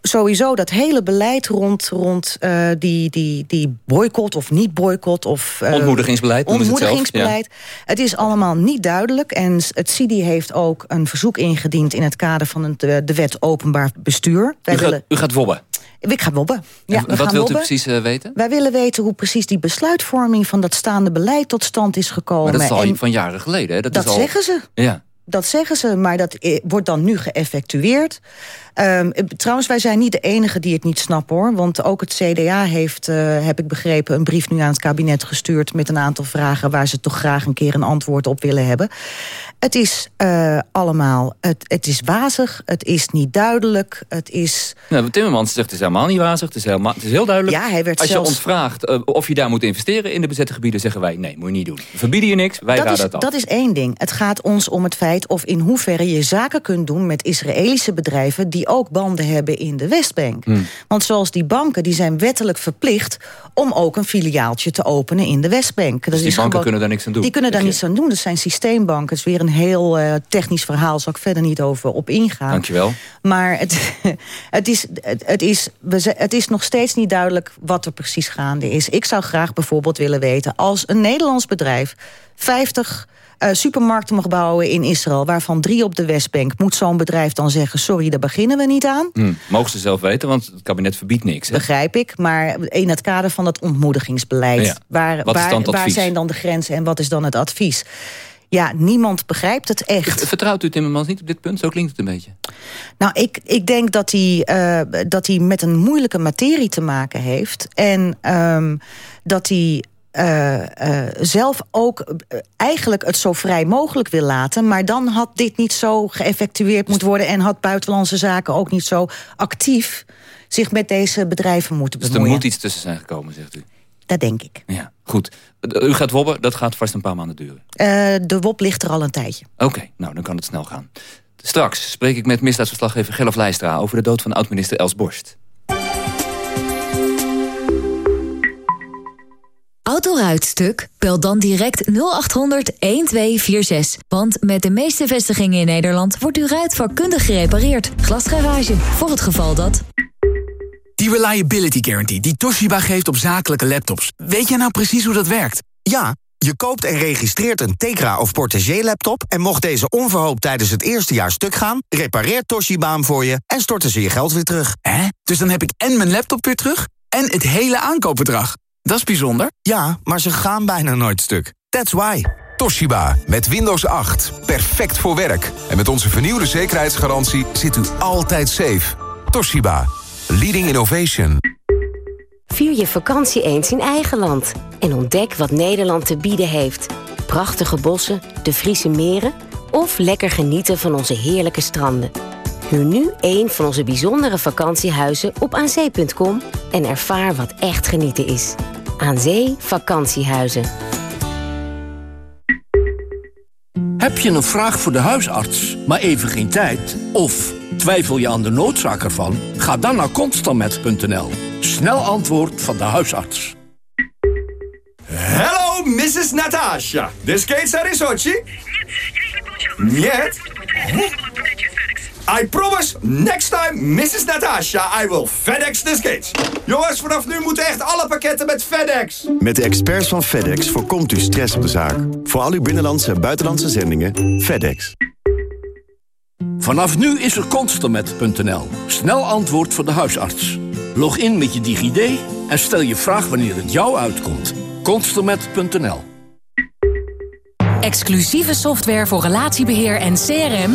sowieso dat hele beleid rond, rond die, die, die boycott of niet boycott... of ontmoedigingsbeleid, ontmoedigingsbeleid het, zelf, ja. het is allemaal niet duidelijk. En het CIDI heeft ook een verzoek ingediend... in het kader van het, de wet openbaar bestuur. Wij u, willen... gaat, u gaat wobben? Ik ga wobben. Ja, wat wilt u precies uh, weten? Wij willen weten hoe precies die besluitvorming van dat staande beleid tot stand is gekomen. Maar dat is al van jaren geleden. Hè? Dat, dat is al... zeggen ze. Ja. Dat zeggen ze, maar dat wordt dan nu geëffectueerd. Um, trouwens, wij zijn niet de enige die het niet snappen, hoor. Want ook het CDA heeft, uh, heb ik begrepen... een brief nu aan het kabinet gestuurd met een aantal vragen... waar ze toch graag een keer een antwoord op willen hebben. Het is uh, allemaal, het, het is wazig, het is niet duidelijk, het is... Nou, Timmermans zegt het is helemaal niet wazig, het is, helemaal, het is heel duidelijk. Ja, hij werd Als zelfs... je ons vraagt uh, of je daar moet investeren in de bezette gebieden... zeggen wij, nee, moet je niet doen. We verbieden je niks, wij dat raden is, het af. Dat is één ding. Het gaat ons om het feit of in hoeverre je zaken kunt doen... met Israëlische bedrijven die ook banden hebben in de Westbank. Hmm. Want zoals die banken, die zijn wettelijk verplicht... om ook een filiaaltje te openen in de Westbank. Dus die banken kunnen daar niks aan doen? Die kunnen daar niets aan doen. Dat zijn systeembanken. Het is weer een heel uh, technisch verhaal. Zal ik verder niet over op ingaan. Dankjewel. Maar het, het, is, het, het, is, het is nog steeds niet duidelijk wat er precies gaande is. Ik zou graag bijvoorbeeld willen weten... als een Nederlands bedrijf 50 uh, supermarkten mag bouwen in Israël... waarvan drie op de Westbank, moet zo'n bedrijf dan zeggen... sorry, daar beginnen we niet aan? Hmm, mogen ze zelf weten, want het kabinet verbiedt niks. Hè? Begrijp ik, maar in het kader van het ontmoedigingsbeleid... Ja. Waar, waar, waar zijn dan de grenzen en wat is dan het advies? Ja, niemand begrijpt het echt. Vertrouwt u Timmermans niet op dit punt? Zo klinkt het een beetje. Nou, ik, ik denk dat hij, uh, dat hij met een moeilijke materie te maken heeft. En um, dat hij uh, uh, zelf ook uh, eigenlijk het zo vrij mogelijk wil laten. Maar dan had dit niet zo geëffectueerd moeten worden... en had Buitenlandse Zaken ook niet zo actief... zich met deze bedrijven moeten bemoeien. Dus er moet iets tussen zijn gekomen, zegt u? Dat denk ik. Ja, goed. U gaat wobben, dat gaat vast een paar maanden duren. De wop ligt er al een tijdje. Oké, okay, nou dan kan het snel gaan. Straks spreek ik met misdaadverslaggever Gerlof Leistra... over de dood van oud-minister Els Borst. Autoruitstuk? Bel dan direct 0800 1246. Want met de meeste vestigingen in Nederland wordt uw ruit vakkundig gerepareerd. Glasgarage, voor het geval dat... Die Reliability Guarantee die Toshiba geeft op zakelijke laptops. Weet jij nou precies hoe dat werkt? Ja, je koopt en registreert een Tegra of Portagee laptop... en mocht deze onverhoopt tijdens het eerste jaar stuk gaan... repareert Toshiba hem voor je en storten ze je geld weer terug. Hè? Dus dan heb ik en mijn laptop weer terug en het hele aankoopbedrag. Dat is bijzonder. Ja, maar ze gaan bijna nooit stuk. That's why. Toshiba, met Windows 8. Perfect voor werk. En met onze vernieuwde zekerheidsgarantie zit u altijd safe. Toshiba, leading innovation. Vier je vakantie eens in eigen land. En ontdek wat Nederland te bieden heeft. Prachtige bossen, de Friese meren... of lekker genieten van onze heerlijke stranden. Huur nu een van onze bijzondere vakantiehuizen op aanzee.com... en ervaar wat echt genieten is. Aan Zee Vakantiehuizen. Heb je een vraag voor de huisarts, maar even geen tijd? Of twijfel je aan de noodzaak ervan? Ga dan naar constelmet.nl. Snel antwoord van de huisarts. Hello, Mrs. Natasha. The skates are in Sochi? Нет. I promise, next time, Mrs. Natasha, I will FedEx the skates. Jongens, vanaf nu moeten echt alle pakketten met FedEx. Met de experts van FedEx voorkomt u stress op de zaak. Voor al uw binnenlandse en buitenlandse zendingen, FedEx. Vanaf nu is er constelmet.nl. Snel antwoord voor de huisarts. Log in met je DigiD en stel je vraag wanneer het jou uitkomt. constelmet.nl Exclusieve software voor relatiebeheer en CRM...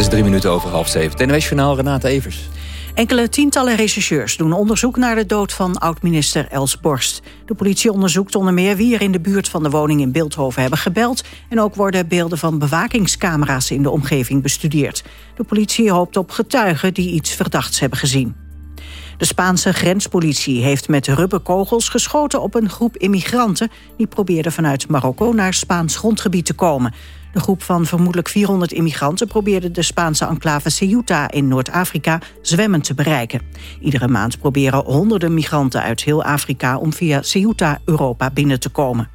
Het is drie minuten over half zeven. TNW-journaal Renate Evers. Enkele tientallen rechercheurs doen onderzoek naar de dood van oud-minister Els Borst. De politie onderzoekt onder meer wie er in de buurt van de woning in Beeldhoven hebben gebeld. En ook worden beelden van bewakingscamera's in de omgeving bestudeerd. De politie hoopt op getuigen die iets verdachts hebben gezien. De Spaanse grenspolitie heeft met rubberkogels geschoten op een groep immigranten... die probeerden vanuit Marokko naar Spaans grondgebied te komen. De groep van vermoedelijk 400 immigranten probeerde de Spaanse enclave Ceuta in Noord-Afrika zwemmend te bereiken. Iedere maand proberen honderden migranten uit heel Afrika om via Ceuta Europa binnen te komen.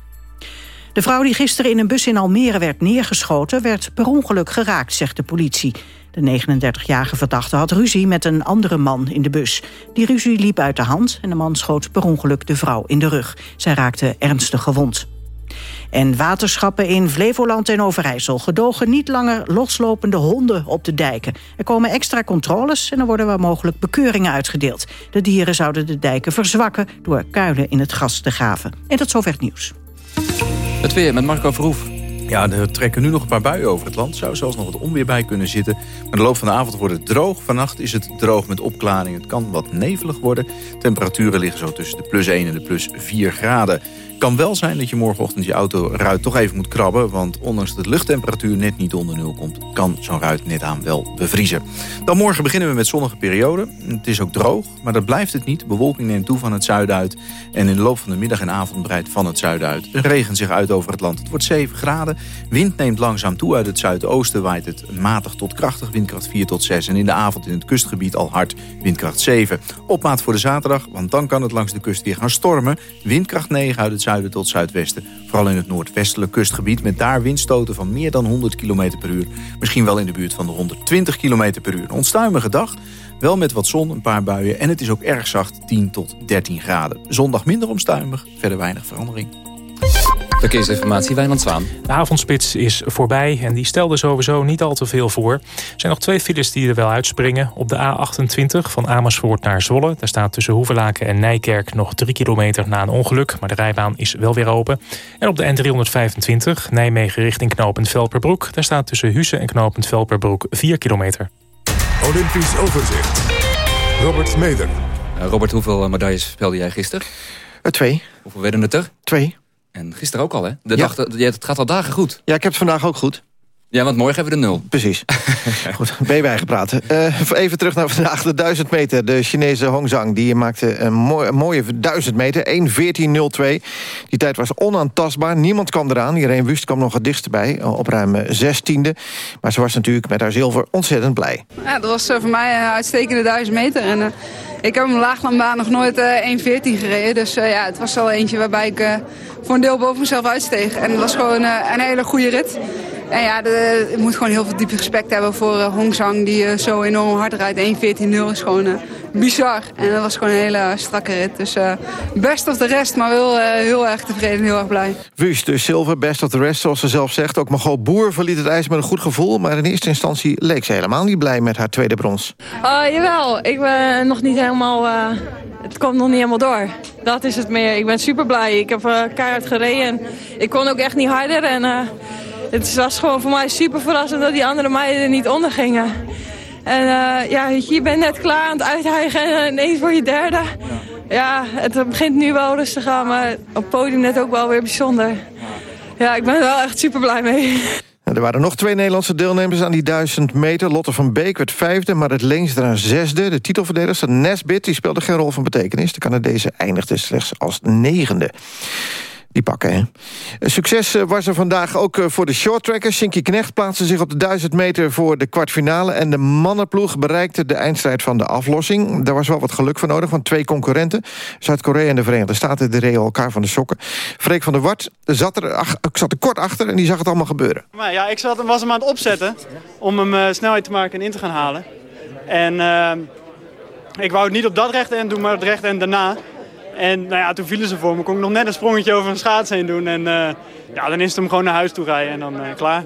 De vrouw die gisteren in een bus in Almere werd neergeschoten... werd per ongeluk geraakt, zegt de politie. De 39-jarige verdachte had ruzie met een andere man in de bus. Die ruzie liep uit de hand en de man schoot per ongeluk de vrouw in de rug. Zij raakte ernstig gewond. En waterschappen in Flevoland en Overijssel gedogen niet langer loslopende honden op de dijken. Er komen extra controles en er worden waar mogelijk bekeuringen uitgedeeld. De dieren zouden de dijken verzwakken door kuilen in het gas te graven. En tot zover het nieuws. Het weer met Marco Verhoef. Ja, er trekken nu nog een paar buien over het land. Zou zelfs nog wat onweer bij kunnen zitten. Maar de loop van de avond wordt het droog. Vannacht is het droog met opklaring. Het kan wat nevelig worden. Temperaturen liggen zo tussen de plus 1 en de plus 4 graden kan wel zijn dat je morgenochtend je autoruit toch even moet krabben... want ondanks dat de luchttemperatuur net niet onder nul komt... kan zo'n ruit net aan wel bevriezen. Dan morgen beginnen we met zonnige perioden. Het is ook droog, maar dat blijft het niet. Bewolking neemt toe van het zuiden uit. En in de loop van de middag en avond breidt van het zuiden uit. Er regent zich uit over het land. Het wordt 7 graden. Wind neemt langzaam toe uit het zuidoosten. Waait het matig tot krachtig, windkracht 4 tot 6. En in de avond in het kustgebied al hard, windkracht 7. Opmaat voor de zaterdag, want dan kan het langs de kust weer gaan stormen. Windkracht 9 uit het zuiden tot zuidwesten. Vooral in het noordwestelijk kustgebied met daar windstoten van meer dan 100 km per uur. Misschien wel in de buurt van de 120 km per uur. Een onstuimige dag, wel met wat zon, een paar buien en het is ook erg zacht 10 tot 13 graden. Zondag minder onstuimig, verder weinig verandering. Verkeersinformatie, Wijnand Zwaan. De avondspits is voorbij en die stelde sowieso niet al te veel voor. Er zijn nog twee files die er wel uitspringen. Op de A28 van Amersfoort naar Zwolle. Daar staat tussen Hoevelaken en Nijkerk nog 3 kilometer na een ongeluk. Maar de rijbaan is wel weer open. En op de N325 Nijmegen richting knooppunt Velperbroek. Daar staat tussen Husse en knooppunt Velperbroek 4 kilometer. Olympisch overzicht. Robert Meder. Uh, Robert, hoeveel medailles speelde jij gisteren? Uh, twee. Hoeveel werden het er? Twee. En gisteren ook al, hè? De ja. dag, het gaat al dagen goed. Ja, ik heb het vandaag ook goed. Ja, want morgen hebben we de nul. Precies. Goed, ben je bijgepraat. Uh, even terug naar vandaag de 1000 meter. De Chinese Hong Zhang die maakte een, mooi, een mooie 1000 meter. 1.14.02. Die tijd was onaantastbaar. Niemand kwam eraan. Irene Wust kwam nog het dichtst bij. Op ruim 16e. Maar ze was natuurlijk met haar zilver ontzettend blij. Ja, dat was voor mij een uitstekende 1000 meter. En, uh, ik heb een laaglandbaan nog nooit uh, 1.14 gereden. Dus ja, het was al eentje waarbij ik voor een deel boven mezelf uitsteeg. En het was gewoon een hele goede rit. En ja, de, ik moet gewoon heel veel diepe respect hebben voor uh, Hong Zhang... die uh, zo enorm hard rijdt. 1.14.0 is gewoon uh, bizar. En dat was gewoon een hele strakke rit. Dus best of de rest, maar wel heel erg tevreden en heel erg blij. Wust, dus zilver, best of the rest, zoals ze zelf zegt. Ook Margot Boer verliet het ijs met een goed gevoel... maar in eerste instantie leek ze helemaal niet blij met haar tweede brons. jawel, ik ben nog niet helemaal... Het komt nog niet helemaal door. Dat is het meer. Ik ben super blij. Ik heb keihard gereden. Ik kon ook echt niet harder. En het was gewoon voor mij super verrassend dat die andere meiden er niet onder gingen. En uh, ja, je bent net klaar aan het uithijgen en ineens voor je derde. Ja, het begint nu wel rustig te gaan, maar op het podium net ook wel weer bijzonder. Ja, ik ben er wel echt super blij mee. Er waren nog twee Nederlandse deelnemers aan die 1000 meter. Lotte van Beek werd vijfde, maar het Leenstra zesde. De titelverdedigster Nesbit die speelde geen rol van betekenis. De Canadese eindigde slechts als negende. Die pakken, hè. Succes eh, was er vandaag ook eh, voor de shorttrackers. Shinky Knecht plaatste zich op de 1000 meter voor de kwartfinale... en de mannenploeg bereikte de eindstrijd van de aflossing. Daar was wel wat geluk voor nodig van twee concurrenten. Zuid-Korea en de Verenigde Staten de reden elkaar van de sokken. Freek van der Wart zat er, ach, zat er kort achter en die zag het allemaal gebeuren. Maar ja, ik zat, was hem aan het opzetten om hem uh, snelheid te maken en in te gaan halen. En uh, ik wou het niet op dat rechte end doen, maar het rechte end daarna... En nou ja, toen vielen ze voor me. Kon ik nog net een sprongetje over een schaats heen doen. En uh, ja, dan is het hem gewoon naar huis toe rijden en dan uh, klaar.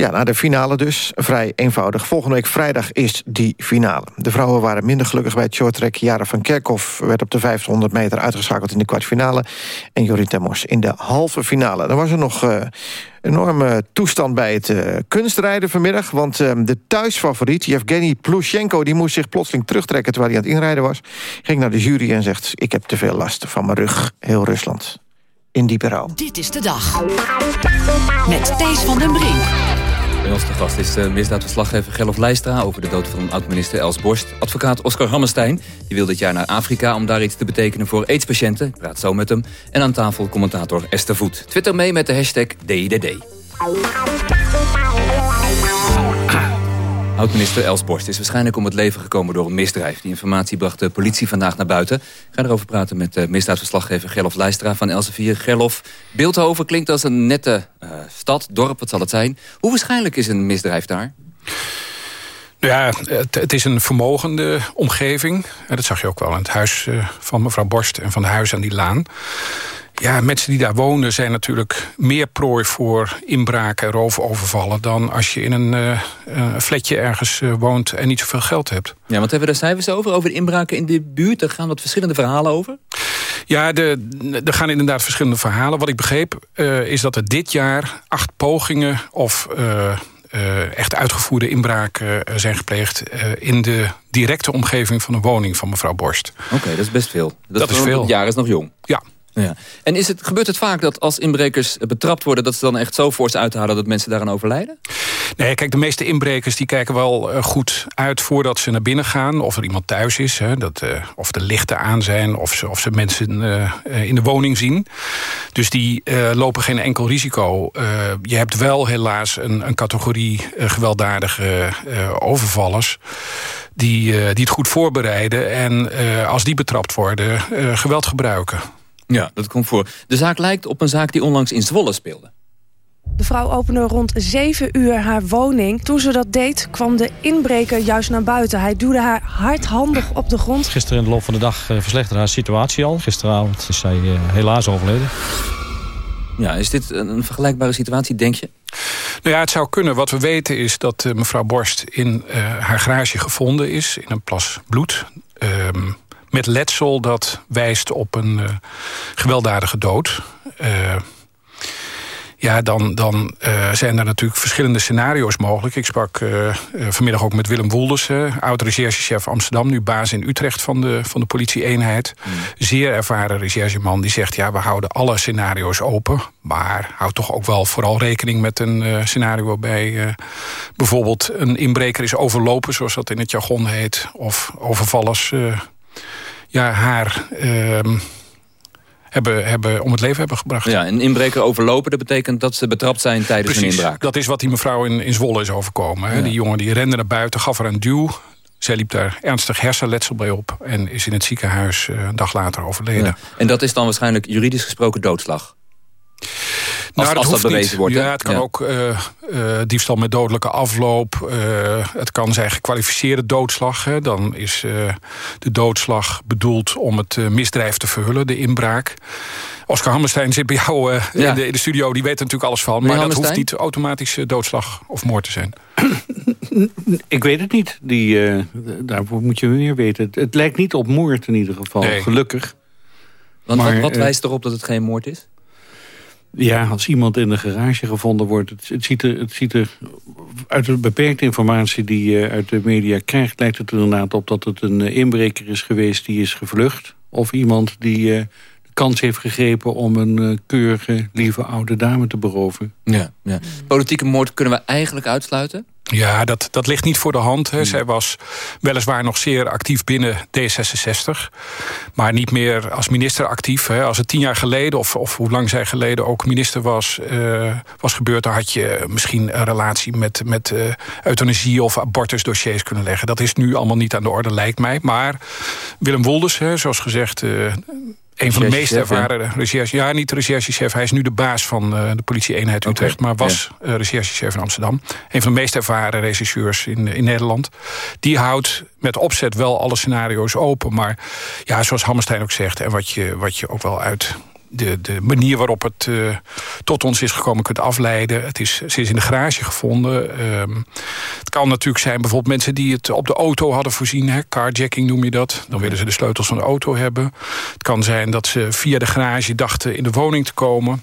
Ja, naar de finale dus. Vrij eenvoudig. Volgende week vrijdag is die finale. De vrouwen waren minder gelukkig bij het shorttrack. Jara van Kerkhoff werd op de 500 meter uitgeschakeld in de kwartfinale. En Jorien Temmos in de halve finale. Dan was er nog uh, enorme toestand bij het uh, kunstrijden vanmiddag. Want uh, de thuisfavoriet, Yevgeny Plushenko... die moest zich plotseling terugtrekken terwijl hij aan het inrijden was. Ging naar de jury en zegt... ik heb te veel last van mijn rug. Heel Rusland. In diepe rouw. Dit is de dag. Met Thijs van den Brink. Bij ons gast is de misdaadverslaggever Gerlof Leistra... over de dood van oud-minister Els Borst. Advocaat Oscar Hammerstein die wil dit jaar naar Afrika... om daar iets te betekenen voor aidspatiënten. Ik praat zo met hem. En aan tafel commentator Esther Voet. Twitter mee met de hashtag DIDD. Oud-minister Els Borst is waarschijnlijk om het leven gekomen door een misdrijf. Die informatie bracht de politie vandaag naar buiten. Ga erover praten met de misdaadverslaggever Gerlof Leistra van Elsevier. Gerlof, Beeldhoven klinkt als een nette uh, stad, dorp, wat zal het zijn? Hoe waarschijnlijk is een misdrijf daar? Nou ja, het, het, is een vermogende omgeving. Dat zag je ook wel in het huis eh, van mevrouw Borst en van de huis aan die laan. Ja, mensen die daar wonen zijn natuurlijk meer prooi voor inbraken en roofovervallen... dan als je in een uh, flatje ergens uh, woont en niet zoveel geld hebt. Ja, want hebben we daar cijfers over, over de inbraken in de buurt? Daar gaan wat verschillende verhalen over? Ja, er gaan inderdaad verschillende verhalen. Wat ik begreep uh, is dat er dit jaar acht pogingen of... Uh, echt uitgevoerde inbraken zijn gepleegd... In de directe omgeving van de woning van mevrouw Borst. Oké, okay, dat is best veel. Dat, dat is veel. Het jaar is nog jong. Ja. Ja. En is het, gebeurt het vaak dat als inbrekers betrapt worden... dat ze dan echt zo fors uithalen dat mensen daaraan overlijden? Nee, kijk, de meeste inbrekers die kijken wel uh, goed uit voordat ze naar binnen gaan. Of er iemand thuis is, hè, dat, uh, of de lichten aan zijn... of ze, of ze mensen uh, in de woning zien. Dus die lopen geen enkel risico. je hebt wel helaas een, een categorie gewelddadige overvallers... Die, die het goed voorbereiden en als die betrapt worden geweld gebruiken. Ja, dat komt voor. De zaak lijkt op een zaak die onlangs in Zwolle speelde. De vrouw opende rond 7 uur haar woning. Toen ze dat deed, kwam de inbreker juist naar buiten. Hij duwde haar hardhandig op de grond. Gisteren in de loop van de dag verslechterde haar situatie al. Gisteravond is zij helaas overleden. Ja, is dit een vergelijkbare situatie, denk je? Nou ja, het zou kunnen. Wat we weten is dat uh, mevrouw Borst in uh, haar garage gevonden is... in een plas bloed. Um, met letsel dat wijst op een uh, gewelddadige dood. Uh, ja, dan, dan uh, zijn er natuurlijk verschillende scenario's mogelijk. Ik sprak vanmiddag ook met Willem Woelders, oud-recherchechef Amsterdam... nu baas in Utrecht van de, van de politie-eenheid. Mm. Zeer ervaren rechercheman die zegt... ja, we houden alle scenario's open... maar houd toch ook wel vooral rekening met een scenario... waarbij bijvoorbeeld een inbreker is overlopen... zoals dat in het jargon heet... of overvallers ja, haar uh, hebben, hebben om het leven hebben gebracht. Ja, een inbreker overlopen, dat betekent dat ze betrapt zijn tijdens Precies, een inbraak. dat is wat die mevrouw in, in Zwolle is overkomen. Ja. Die jongen die rende naar buiten, gaf haar een duw. Zij liep daar ernstig hersenletsel bij op... en is in het ziekenhuis uh, een dag later overleden. Ja. En dat is dan waarschijnlijk juridisch gesproken doodslag? Als, nou, dat, als dat bewezen niet. wordt. Ja, het kan ja. ook uh, uh, diefstal met dodelijke afloop. Uh, het kan zijn gekwalificeerde doodslag. Hè. Dan is de doodslag bedoeld om het misdrijf te verhullen, de inbraak. Oscar Hammerstein zit bij jou ja. in, de, in, de, studio. Die weet er natuurlijk alles van. Maar dat hoeft niet automatisch doodslag of moord te zijn. Ik weet het niet. Die, daarvoor moet je meer weten. Het, het, lijkt niet op moord in ieder geval. Nee. Gelukkig. Want maar, wat, wat wijst erop dat het geen moord is? Ja, als iemand in de garage gevonden wordt... het, ziet, er, het ziet er... Uit de beperkte informatie die je uit de media krijgt... lijkt het er inderdaad op dat het een inbreker is geweest... die is gevlucht. Of iemand die de kans heeft gegrepen... om een uh, keurige, lieve oude dame te beroven. Ja, ja. Politieke moord kunnen we eigenlijk uitsluiten? Ja, dat, dat ligt niet voor de hand. Hè. Zij was weliswaar nog zeer actief binnen D66. Maar niet meer als minister actief. Hè. Als het tien jaar geleden, of, of hoe lang zij geleden ook minister was, uh, was gebeurd... dan had je misschien een relatie met, met uh, euthanasie of abortusdossiers kunnen leggen. Dat is nu allemaal niet aan de orde, lijkt mij. Maar Willem Wolders, hè, zoals gezegd... Uh, een van de meest ervaren ja. recherche... Ja, niet recherchechef. Hij is nu de baas van uh, de politie-eenheid Utrecht... Okay. maar was ja. uh, recherchechef in Amsterdam. Een van de meest ervaren rechercheurs in, in Nederland. Die houdt met opzet wel alle scenario's open. Maar ja, zoals Hammerstein ook zegt... en wat je, wat je ook wel uit de, de manier waarop het uh, tot ons is gekomen kunt afleiden. Het is, ze is in de garage gevonden. Um, het kan natuurlijk zijn bijvoorbeeld mensen die het op de auto hadden voorzien. Hè, carjacking noem je dat. Dan willen ze de sleutels van de auto hebben. Het kan zijn dat ze via de garage dachten in de woning te komen.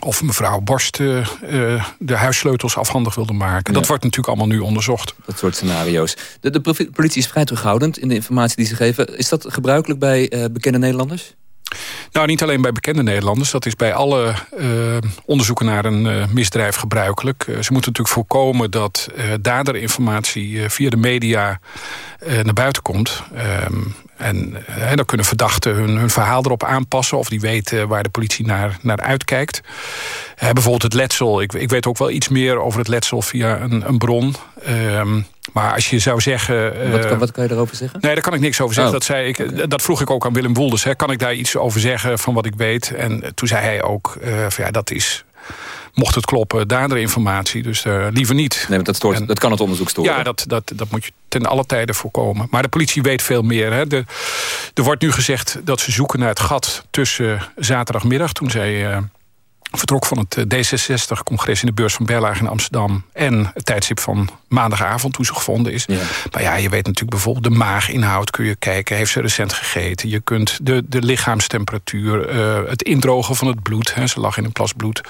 Of mevrouw Borst uh, uh, de huissleutels afhandig wilde maken. Ja. Dat wordt natuurlijk allemaal nu onderzocht. Dat soort scenario's. De, de politie is vrij terughoudend in de informatie die ze geven. Is dat gebruikelijk bij uh, bekende Nederlanders? Nou, niet alleen bij bekende Nederlanders. Dat is bij alle uh, onderzoeken naar een uh, misdrijf gebruikelijk. Uh, ze moeten natuurlijk voorkomen dat daderinformatie via de media naar buiten komt. Ehm, en dan kunnen verdachten hun, hun, verhaal erop aanpassen... of die weten waar de politie naar, naar uitkijkt. bijvoorbeeld het letsel. Ik, ik, weet ook wel iets meer over het letsel via een, een bron. Um, maar als je zou zeggen... Wat, kan, wat kan je erover zeggen? Nee, daar kan ik niks over zeggen. Oh, dat, zei ik, dat vroeg ik ook aan Willem Woelders. Hè. Kan ik daar iets over zeggen van wat ik weet? En toen zei hij ook, uh, van, ja, dat is mocht het kloppen, daderinformatie. Dus uh, liever niet. Nee, dat, stoort, dat kan het onderzoek storen. Ja, dat, dat, dat moet je ten alle tijde voorkomen. Maar de politie weet veel meer. Hè. De, er wordt nu gezegd dat ze zoeken naar het gat tussen zaterdagmiddag... toen zij uh, vertrok van het eh, D66-congres in de beurs van Berlage in Amsterdam... en het tijdstip van maandagavond, toen ze gevonden is. Ja. Maar ja, je weet natuurlijk bijvoorbeeld de maaginhoud kun je kijken. Heeft ze recent gegeten? Je kunt de, de lichaamstemperatuur, uh, het indrogen van het bloed. Hè, ze lag in een plas bloed.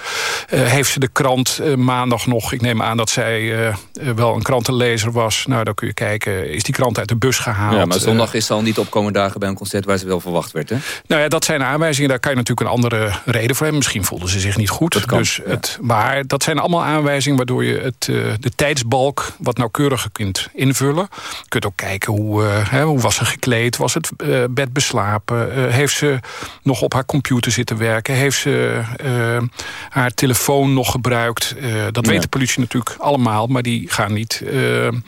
Uh, heeft ze de krant uh, maandag nog? Ik neem aan dat zij wel een krantenlezer was. Nou, dan kun je kijken, is die krant uit de bus gehaald? Ja, maar zondag is ze al niet opkomende dagen bij een concert... waar ze wel verwacht werd, hè? Nou ja, dat zijn aanwijzingen. Daar kan je natuurlijk een andere reden voor hebben. Misschien voelde ze zich niet goed. Dat kan, dus het, maar dat zijn allemaal aanwijzingen waardoor je het, de tijdsbalk wat nauwkeuriger kunt invullen. Je kunt ook kijken hoe, uh, hè, hoe was ze gekleed, was het uh, bed beslapen, heeft ze nog op haar computer zitten werken, heeft ze haar telefoon nog gebruikt. dat ja. weet de politie natuurlijk allemaal, maar die gaan niet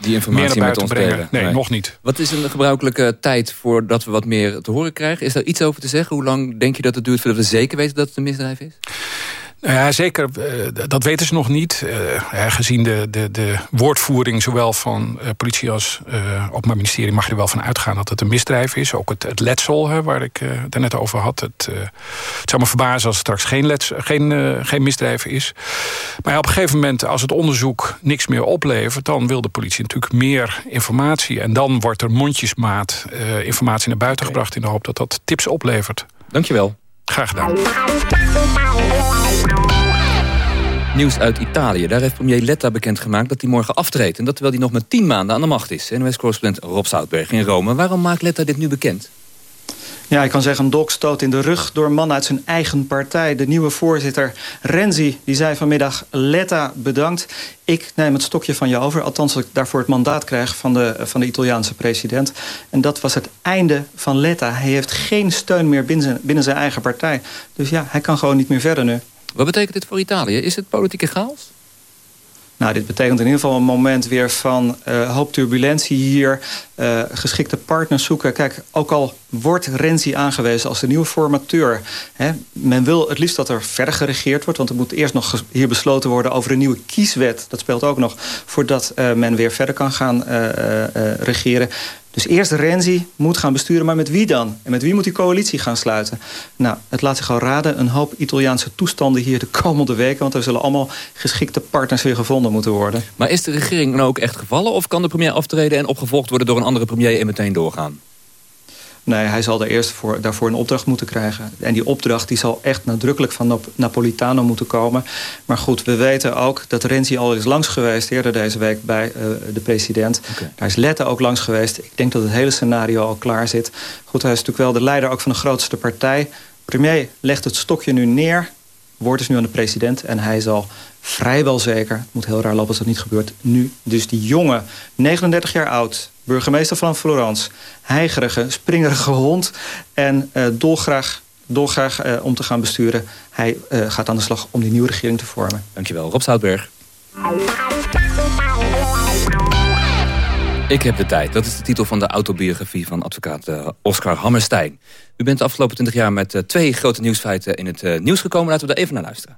die informatie meer naar buiten brengen. Delen. Nee, nee, nog niet. Wat is een gebruikelijke tijd voordat we wat meer te horen krijgen? Is daar iets over te zeggen? Hoe lang denk je dat het duurt voordat we zeker weten dat het een misdrijf is? Nou ja, zeker. Eh, dat weten ze nog niet. Uh, gezien de, de, de woordvoering zowel van uh, politie als Openbaar Ministerie... mag je er wel van uitgaan dat het een misdrijf is. Ook het, het letsel, hè, waar ik het net over had. Het, het zou me verbazen als het straks geen, lets, geen, geen misdrijf is. Maar op een gegeven moment, als het onderzoek niks meer oplevert... dan wil de politie natuurlijk meer informatie. En dan wordt er mondjesmaat informatie naar buiten gebracht... in de hoop dat dat tips oplevert. Dankjewel. Graag gedaan. Nieuws uit Italië. Daar heeft premier Letta bekendgemaakt dat hij morgen aftreedt. En dat terwijl hij nog maar tien maanden aan de macht is. NOS-correspondent Rob Zoutberg in Rome. Waarom maakt Letta dit nu bekend? Ja, ik kan zeggen een dolkstoot in de rug door een man uit zijn eigen partij. De nieuwe voorzitter Renzi, die zei vanmiddag... Letta, bedankt. Ik neem het stokje van je over. Althans, dat ik daarvoor het mandaat krijg van de, van de Italiaanse president. En dat was het einde van Letta. Hij heeft geen steun meer binnen zijn, binnen zijn eigen partij. Dus ja, hij kan gewoon niet meer verder nu. Wat betekent dit voor Italië? Is het politieke chaos? Nou, dit betekent in ieder geval een moment weer van uh, hoop turbulentie hier. Uh, geschikte partners zoeken. Kijk, ook al wordt Renzi aangewezen als de nieuwe formateur. Hè, men wil het liefst dat er verder geregeerd wordt. Want er moet eerst nog hier besloten worden over een nieuwe kieswet. Dat speelt ook nog voordat uh, men weer verder kan gaan regeren. Dus eerst Renzi moet gaan besturen, maar met wie dan? En met wie moet die coalitie gaan sluiten? Nou, het laat zich al raden. Een hoop Italiaanse toestanden hier de komende weken. Want er zullen allemaal geschikte partners weer gevonden moeten worden. Maar is de regering nou ook echt gevallen? Of kan de premier aftreden en opgevolgd worden door een andere premier en meteen doorgaan? Nee, hij zal er eerst voor, daarvoor een opdracht moeten krijgen. En die opdracht die zal echt nadrukkelijk van Nap Napolitano moeten komen. Maar goed, we weten ook dat Renzi al is langs geweest... eerder deze week bij uh, de president. Okay. Daar is Lette ook langs geweest. Ik denk dat het hele scenario al klaar zit. Goed, hij is natuurlijk wel de leider ook van de grootste partij. Premier legt het stokje nu neer. Woord is nu aan de president. En hij zal vrijwel zeker, het moet heel raar lopen als dat niet gebeurt... nu dus die jonge, 39 jaar oud burgemeester van Florence. Heigerige, springerige hond. En uh, dolgraag, dolgraag uh, om te gaan besturen. Hij uh, gaat aan de slag om die nieuwe regering te vormen. Dankjewel, Rob Zoutberg. Ik heb de tijd. Dat is de titel van de autobiografie van advocaat Oscar Hammerstein. U bent de afgelopen 20 jaar met uh, twee grote nieuwsfeiten in het uh, nieuws gekomen. Laten we daar even naar luisteren.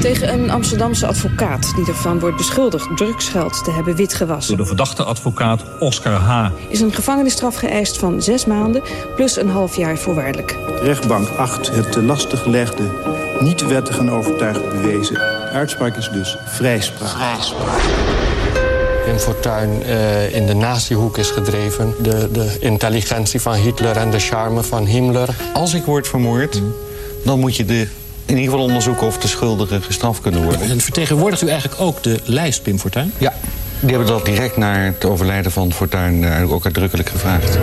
Tegen een Amsterdamse advocaat die ervan wordt beschuldigd drugsgeld te hebben witgewassen. Door de verdachte advocaat Oscar H. Is een gevangenisstraf geëist van zes maanden plus een half jaar voorwaardelijk. De rechtbank acht het te lastig gelegde niet wettig en overtuigend bewezen. De uitspraak is dus vrijspraak. Vrijspraak. Wim Fortuyn uh, in de nazihoek is gedreven. De, de intelligentie van Hitler en de charme van Himmler. Als ik word vermoord, mm. dan moet je de, in ieder geval onderzoeken... of de schuldigen gestraft kunnen worden. En vertegenwoordigt u eigenlijk ook de lijst, Pim Fortuyn? Ja, die hebben dat direct naar het overlijden van Fortuyn ook uitdrukkelijk gevraagd.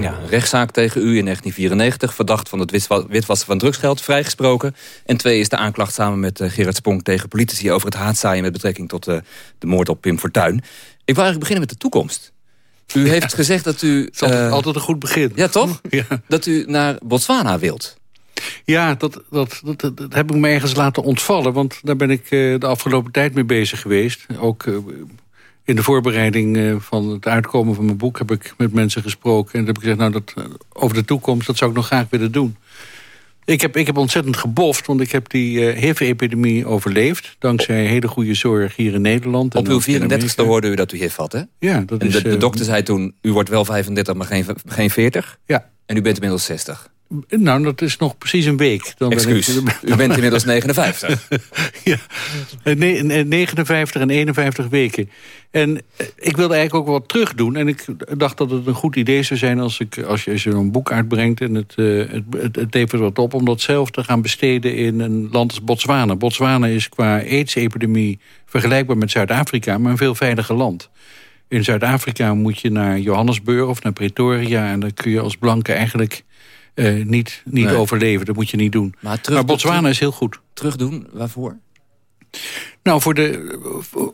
Ja, rechtszaak tegen u in 1994. Verdacht van het witwassen van drugsgeld, vrijgesproken. En twee is de aanklacht samen met uh, Gerard Spong tegen politici... over het haatzaaien met betrekking tot uh, de moord op Pim Fortuyn. Ik wil eigenlijk beginnen met de toekomst. U heeft gezegd dat u... Het is altijd een goed begin. Ja, toch? Ja. Dat u naar Botswana wilt. Ja, dat, dat, dat, dat, heb ik me ergens laten ontvallen. Want daar ben ik uh, de afgelopen tijd mee bezig geweest. Ook uh, in de voorbereiding uh, van het uitkomen van mijn boek... heb ik met mensen gesproken. En heb ik gezegd, nou, dat, over de toekomst... dat zou ik nog graag willen doen. Ik heb, ik heb ontzettend geboft, want ik heb die uh, HIV-epidemie overleefd. Dankzij hele goede zorg hier in Nederland. Op uw 34ste hoorde u dat u HIV had, hè? Ja, dat en is... De, de dokter zei toen, u wordt wel 35, maar geen, geen 40. Ja. En u bent inmiddels 60. Nou, dat is nog precies een week. Dan Excuus, ben ik, u bent inmiddels 59. ja, 59 en 51 weken. En ik wilde eigenlijk ook wat terug doen. En ik dacht dat het een goed idee zou zijn als, ik, als je, als je een boek uitbrengt... en het, uh, het, het, het levert wat op, om dat zelf te gaan besteden in een land als Botswana. Botswana is qua aids-epidemie vergelijkbaar met Zuid-Afrika... maar een veel veiliger land. In Zuid-Afrika moet je naar Johannesburg of naar Pretoria... en dan kun je als blanke eigenlijk uh, niet, niet nee. overleven. Dat moet je niet doen. Maar, Botswana terug, is heel goed. Terugdoen, waarvoor? Nou, voor de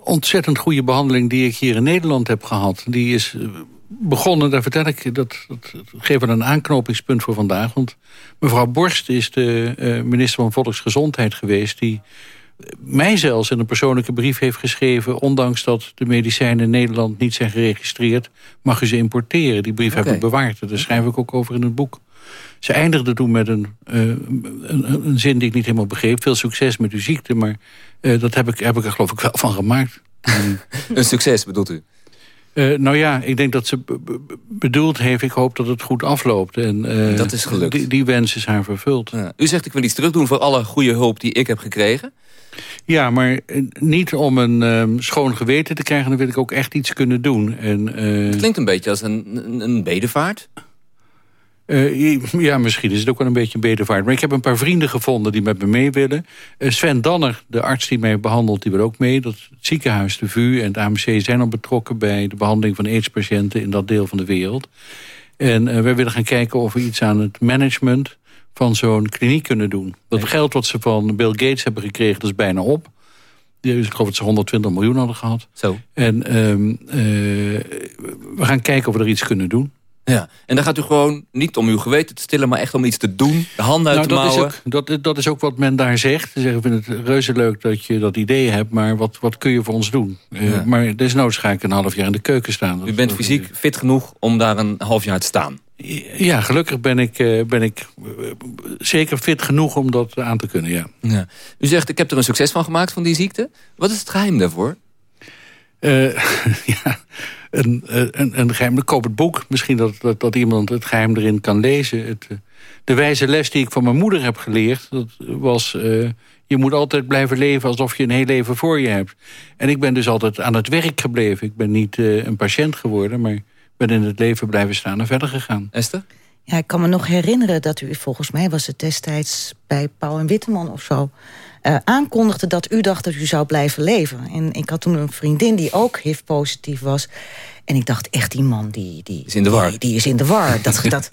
ontzettend goede behandeling die ik hier in Nederland heb gehad. Die is eh, begonnen, daar vertel ik, dat, dat, dat geeft een aanknopingspunt voor vandaag. Want mevrouw Borst is de uh, minister van Volksgezondheid geweest... die mij zelfs in een persoonlijke brief heeft geschreven... ondanks dat de medicijnen in Nederland niet zijn geregistreerd... mag u ze importeren. Die brief okay. heb ik bewaard. Daar schrijf ik ook over in het boek. Ze eindigde toen met een, uh, een, een, zin die ik niet helemaal begreep. Veel succes met uw ziekte, maar uh, dat heb ik, heb ik er geloof ik wel van gemaakt. een succes bedoelt u? Uh, nou ja, ik denk dat ze bedoeld heeft... ik hoop dat het goed afloopt. En, dat is gelukt. Die, die, wens is haar vervuld. Ja. U zegt ik wil iets terugdoen voor alle goede hulp die ik heb gekregen. Ja, maar niet om een um, schoon geweten te krijgen... dan wil ik ook echt iets kunnen doen. En, het klinkt een beetje als een, een, een bedevaart. Uh, ja, misschien is het ook wel een beetje een bedevaart. Maar ik heb een paar vrienden gevonden die met me mee willen. Uh, Sven Danner, de arts die mij behandelt, die wil ook mee. Dat het ziekenhuis, de VU en het AMC zijn al betrokken... bij de behandeling van aidspatiënten in dat deel van de wereld. En uh, wij willen gaan kijken of we iets aan het management van zo'n kliniek kunnen doen. Dat geld wat ze van Bill Gates hebben gekregen, dat is bijna op. Ik geloof dat ze 120 miljoen hadden gehad. Zo. En um, we gaan kijken of we er iets kunnen doen. Ja, en dan gaat u gewoon niet om uw geweten te stillen... maar echt om iets te doen, de handen uit nou, te mouwen. Is ook, dat, dat is ook wat men daar zegt. Ze zeggen, ik vind het reuze leuk dat je dat idee hebt... maar wat, wat kun je voor ons doen? Ja. Uh, maar desnoods ga ik een half jaar in de keuken staan. U bent fysiek fit genoeg om daar een half jaar te staan? Ja, gelukkig ben ik, uh, ben ik uh, zeker fit genoeg om dat aan te kunnen, ja. ja. U zegt, ik heb er een succes van gemaakt van die ziekte. Wat is het geheim daarvoor? ja een, een, een geheim. Ik koop het boek. Misschien dat, dat, dat, iemand het geheim erin kan lezen. Het, de wijze les die ik van mijn moeder heb geleerd... dat was, uh, je moet altijd blijven leven alsof je een heel leven voor je hebt. En ik ben dus altijd aan het werk gebleven. Ik ben niet uh, een patiënt geworden, maar ben in het leven blijven staan en verder gegaan. Esther? Ja, ik kan me nog herinneren dat u, volgens mij was het destijds... bij Pauw en Witteman of zo... Uh, aankondigde dat u dacht dat u zou blijven leven. En ik had toen een vriendin die ook HIV-positief was. En ik dacht echt, die man die, die, is in de war. Die, die is in de war. dat, dat,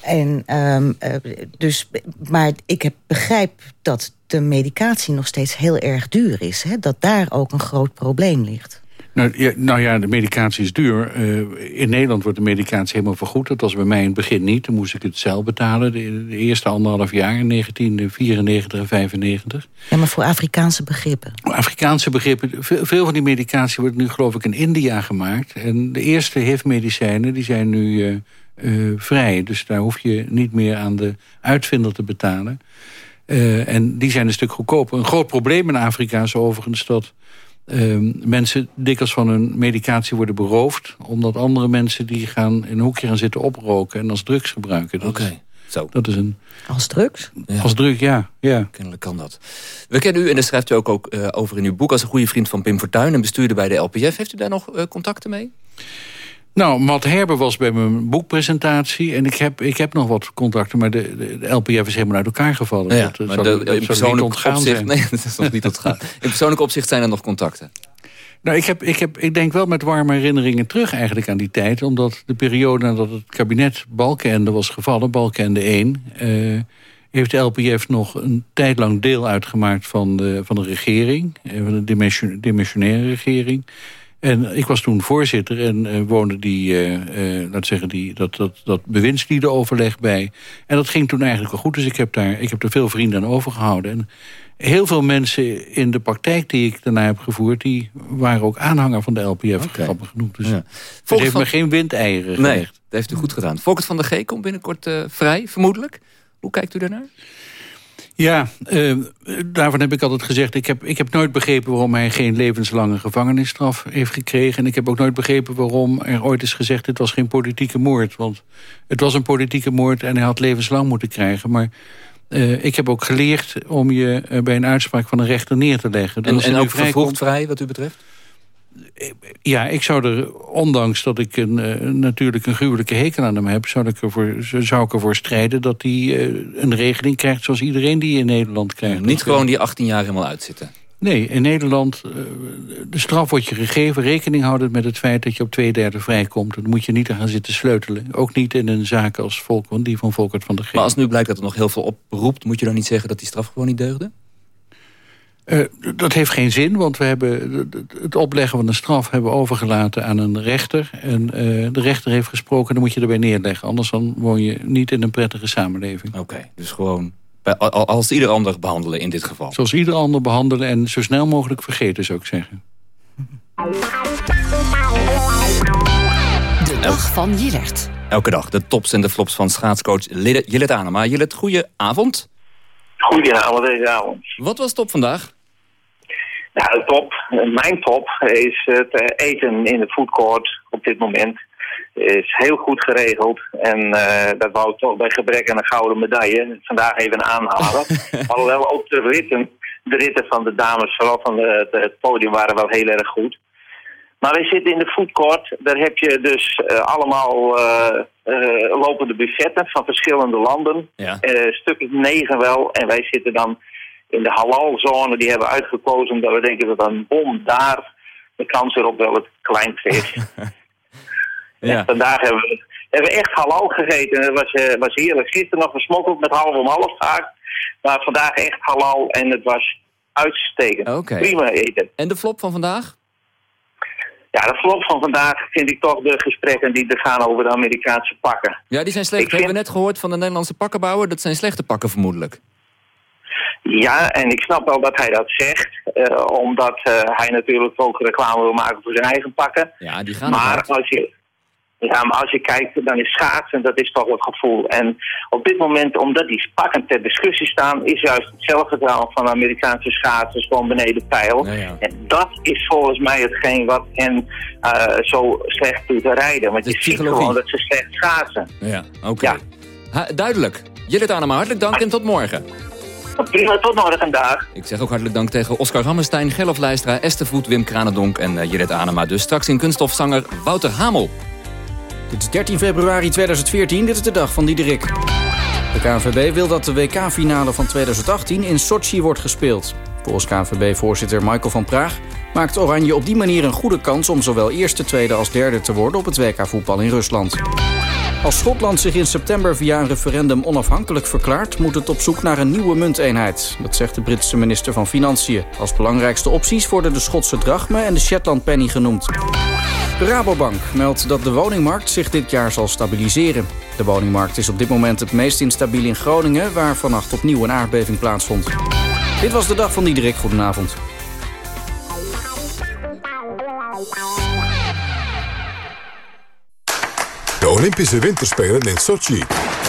en, um, uh, dus, maar ik heb, begrijp dat de medicatie nog steeds heel erg duur is. Hè? Dat daar ook een groot probleem ligt. Nou ja, nou ja, de medicatie is duur. Uh, in Nederland wordt de medicatie helemaal vergoed. Dat was bij mij in het begin niet. Toen moest ik het zelf betalen. De, de eerste anderhalf jaar in 1994 en 95. Ja, maar voor Afrikaanse begrippen? Afrikaanse begrippen. Veel, veel van die medicatie wordt nu geloof ik in India gemaakt. En de eerste HIV-medicijnen die zijn nu uh, uh, vrij. Dus daar hoef je niet meer aan de uitvinder te betalen. en die zijn een stuk goedkoper. Een groot probleem in Afrika is overigens dat uh, mensen dikwijls van hun medicatie worden beroofd... omdat andere mensen die gaan in een hoekje gaan zitten oproken... en als drugs gebruiken. Oké. Okay. Zo. Dat is een... Als drugs? Ja. Als drug, ja. ja. Kennelijk kan dat. We kennen u, en daar schrijft u ook, ook uh, over in uw boek... als een goede vriend van Pim Fortuyn en bestuurder bij de LPF. Heeft u daar nog uh, contacten mee? Nou, Matt Herber was bij mijn boekpresentatie. En ik heb, ik heb nog wat contacten, maar de, de, de LPF is helemaal uit elkaar gevallen. Ja, dat, maar dat de, in persoonlijk opzicht, zijn. Nee, dat is nog niet ontgaan. In persoonlijk opzicht zijn er nog contacten? Nou, ik, heb, ik, heb, ik denk wel met warme herinneringen terug eigenlijk aan die tijd. Omdat de periode nadat het kabinet Balkenende was gevallen, Balkenende 1... Uh, heeft de LPF nog een tijd lang deel uitgemaakt van de, van de regering. Van de dimensionaire regering. En ik was toen voorzitter en uh, woonde die, uh, laat zeggen, die, dat, dat, dat bewindsliedenoverleg bij. En dat ging toen eigenlijk wel goed. Dus ik heb, daar, ik heb er veel vrienden aan overgehouden. En heel veel mensen in de praktijk die ik daarna heb gevoerd... die waren ook aanhanger van de LPF, okay. grappig genoeg. Dus ja. het heeft van... me geen windeieren Nee, dat heeft u goed gedaan. Volkert van de G komt binnenkort vrij, vermoedelijk. Hoe kijkt u daarnaar? Ja, uh, daarvan heb ik altijd gezegd... Ik heb, ik heb nooit begrepen waarom hij geen levenslange gevangenisstraf heeft gekregen. En ik heb ook nooit begrepen waarom er ooit is gezegd... het was geen politieke moord. Want het was een politieke moord en hij had levenslang moeten krijgen. Maar uh, ik heb ook geleerd om je uh, bij een uitspraak van een rechter neer te leggen. En, en ook vervroegd vrij wat u betreft? Ja, ik zou er, ondanks dat ik een, uh, natuurlijk een gruwelijke hekel aan hem heb... zou ik ervoor, zou ik ervoor strijden dat hij uh, een regeling krijgt... zoals iedereen die in Nederland krijgt. Ja, niet gewoon die 18 jaar helemaal uitzitten? Nee, in Nederland, uh, de straf wordt je gegeven... rekening houden met het feit dat je op twee derde vrijkomt. Dan moet je niet gaan zitten sleutelen. Ook niet in een zaak als Volk, die van Volkert van de G. Maar als nu blijkt dat er nog heel veel oproept... moet je dan niet zeggen dat die straf gewoon niet deugde? Uh, dat heeft geen zin, want we hebben het opleggen van een straf hebben we overgelaten aan een rechter. En uh, de rechter heeft gesproken, dan moet je erbij neerleggen. Anders dan woon je niet in een prettige samenleving. Oké, okay, dus gewoon bij, als ieder ander behandelen in dit geval. Zoals ieder ander behandelen en zo snel mogelijk vergeten, zou ik zeggen. De dag van Jillert. Elke dag de tops en de flops van schaatscoach Jillet Anema. Jillet, goeie avond. Goedenavond deze avond. Wat was top vandaag? Ja, de top. Mijn top is het eten in de foodcourt op dit moment. Is heel goed geregeld. En uh, dat wou ik toch bij gebrek aan een gouden medaille vandaag even aanhalen. Alhoewel ook de ritten, de ritten van de dames, vooral van de, de, het podium, waren wel heel erg goed. Maar wij zitten in de foodcourt. Daar heb je dus uh, allemaal uh, uh, lopende buffetten van verschillende landen. Ja. stuk negen wel. En wij zitten dan in de halalzone. Die hebben uitgekozen omdat we denken dat een bom daar de kans erop wel het kleinste is. ja. vandaag hebben we, hebben we echt halal gegeten. Het was, was heerlijk. Gisteren nog gesmokkeld met half om half vaak. Maar vandaag echt halal en het was uitstekend. Okay. Prima eten. En de flop van vandaag? Ja, de flop van vandaag vind ik toch de gesprekken die er gaan over de Amerikaanse pakken. Ja, die zijn slecht. Ik Hebben we net gehoord van de Nederlandse pakkenbouwer. Dat zijn slechte pakken vermoedelijk. Ja, en ik snap wel dat hij dat zegt. Uh, omdat uh, hij natuurlijk ook reclame wil maken voor zijn eigen pakken. Ja, die gaan maar als je, ja, maar als je kijkt, dan is schaatsen, dat is toch het gevoel. En op dit moment, omdat die pakken ter discussie staan... is juist het zelfvertrouwen van Amerikaanse schaatsers gewoon beneden pijl. Ja, ja. En dat is volgens mij hetgeen wat hen uh, zo slecht doet rijden. Want je ziet gewoon dat ze slecht schaatsen. Ja, oké. Okay. Ja. Duidelijk. Jillet Anema, hartelijk dank en tot morgen. Prima, tot morgen dag. Ik zeg ook hartelijk dank tegen Oscar Rammenstein, Gerlof Leistra, Esther Voet, Wim Kranendonk en uh, Jillet Anema. Dus straks in kunststofzanger Wouter Hamel. Het is 13 februari 2014, dit is de dag van Diederik. De KNVB wil dat de WK-finale van 2018 in Sochi wordt gespeeld. Volgens KNVB-voorzitter Michael van Praag maakt Oranje op die manier een goede kans... om zowel eerste, tweede als derde te worden op het WK-voetbal in Rusland. Als Schotland zich in september via een referendum onafhankelijk verklaart... moet het op zoek naar een nieuwe munteenheid. Dat zegt de Britse minister van Financiën. Als belangrijkste opties worden de Schotse drachme en de Shetland penny genoemd. Rabobank meldt dat de woningmarkt zich dit jaar zal stabiliseren. De woningmarkt is op dit moment het meest instabiel in Groningen... waar vannacht opnieuw een aardbeving plaatsvond. Dit was de dag van Diederik. Goedenavond. De Olympische Winterspelen in Sochi.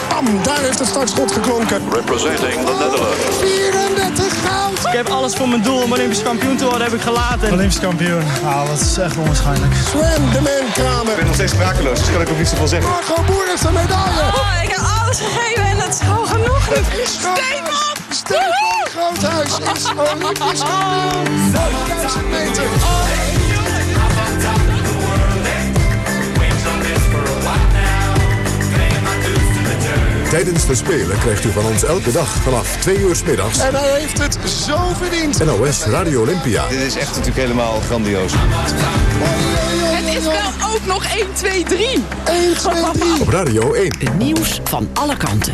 Bam, daar heeft het startschot geklonken. Representing the Netherlands. 34 goud. Ik heb alles voor mijn doel om Olympisch kampioen te worden, heb ik gelaten. Olympisch kampioen, ah, dat is echt onwaarschijnlijk. Sven de Man Kramer. Ik ben nog steeds sprakeloos, dus kan ik ook niet zoveel zeggen. Marco Boer heeft een medaille. Oh, ik heb alles gegeven en dat is gewoon genoeg. Het is Stefan. Stefan Groothuis is Olympisch kampioen. 5000 meter. Tijdens de Spelen krijgt u van ons elke dag vanaf 2 uur 's middags... En hij heeft het zo verdiend. NOS Radio Olympia. Dit is echt natuurlijk helemaal grandioos. Het is wel ook nog 1, 2, 3. 1, 2, 3. Op Radio 1. Het nieuws van alle kanten.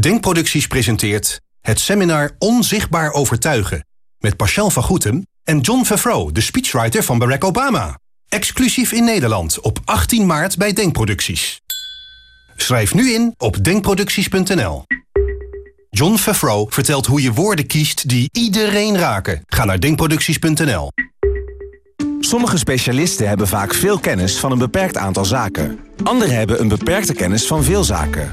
Denkproducties presenteert het seminar Onzichtbaar Overtuigen... met Pascal van Goetem en John Favreau, de speechwriter van Barack Obama. Exclusief in Nederland op 18 maart bij Denkproducties. Schrijf nu in op denkproducties.nl. John Favreau vertelt hoe je woorden kiest die iedereen raken. Ga naar denkproducties.nl. Sommige specialisten hebben vaak veel kennis van een beperkt aantal zaken. Anderen hebben een beperkte kennis van veel zaken.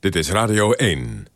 Dit is Radio 1.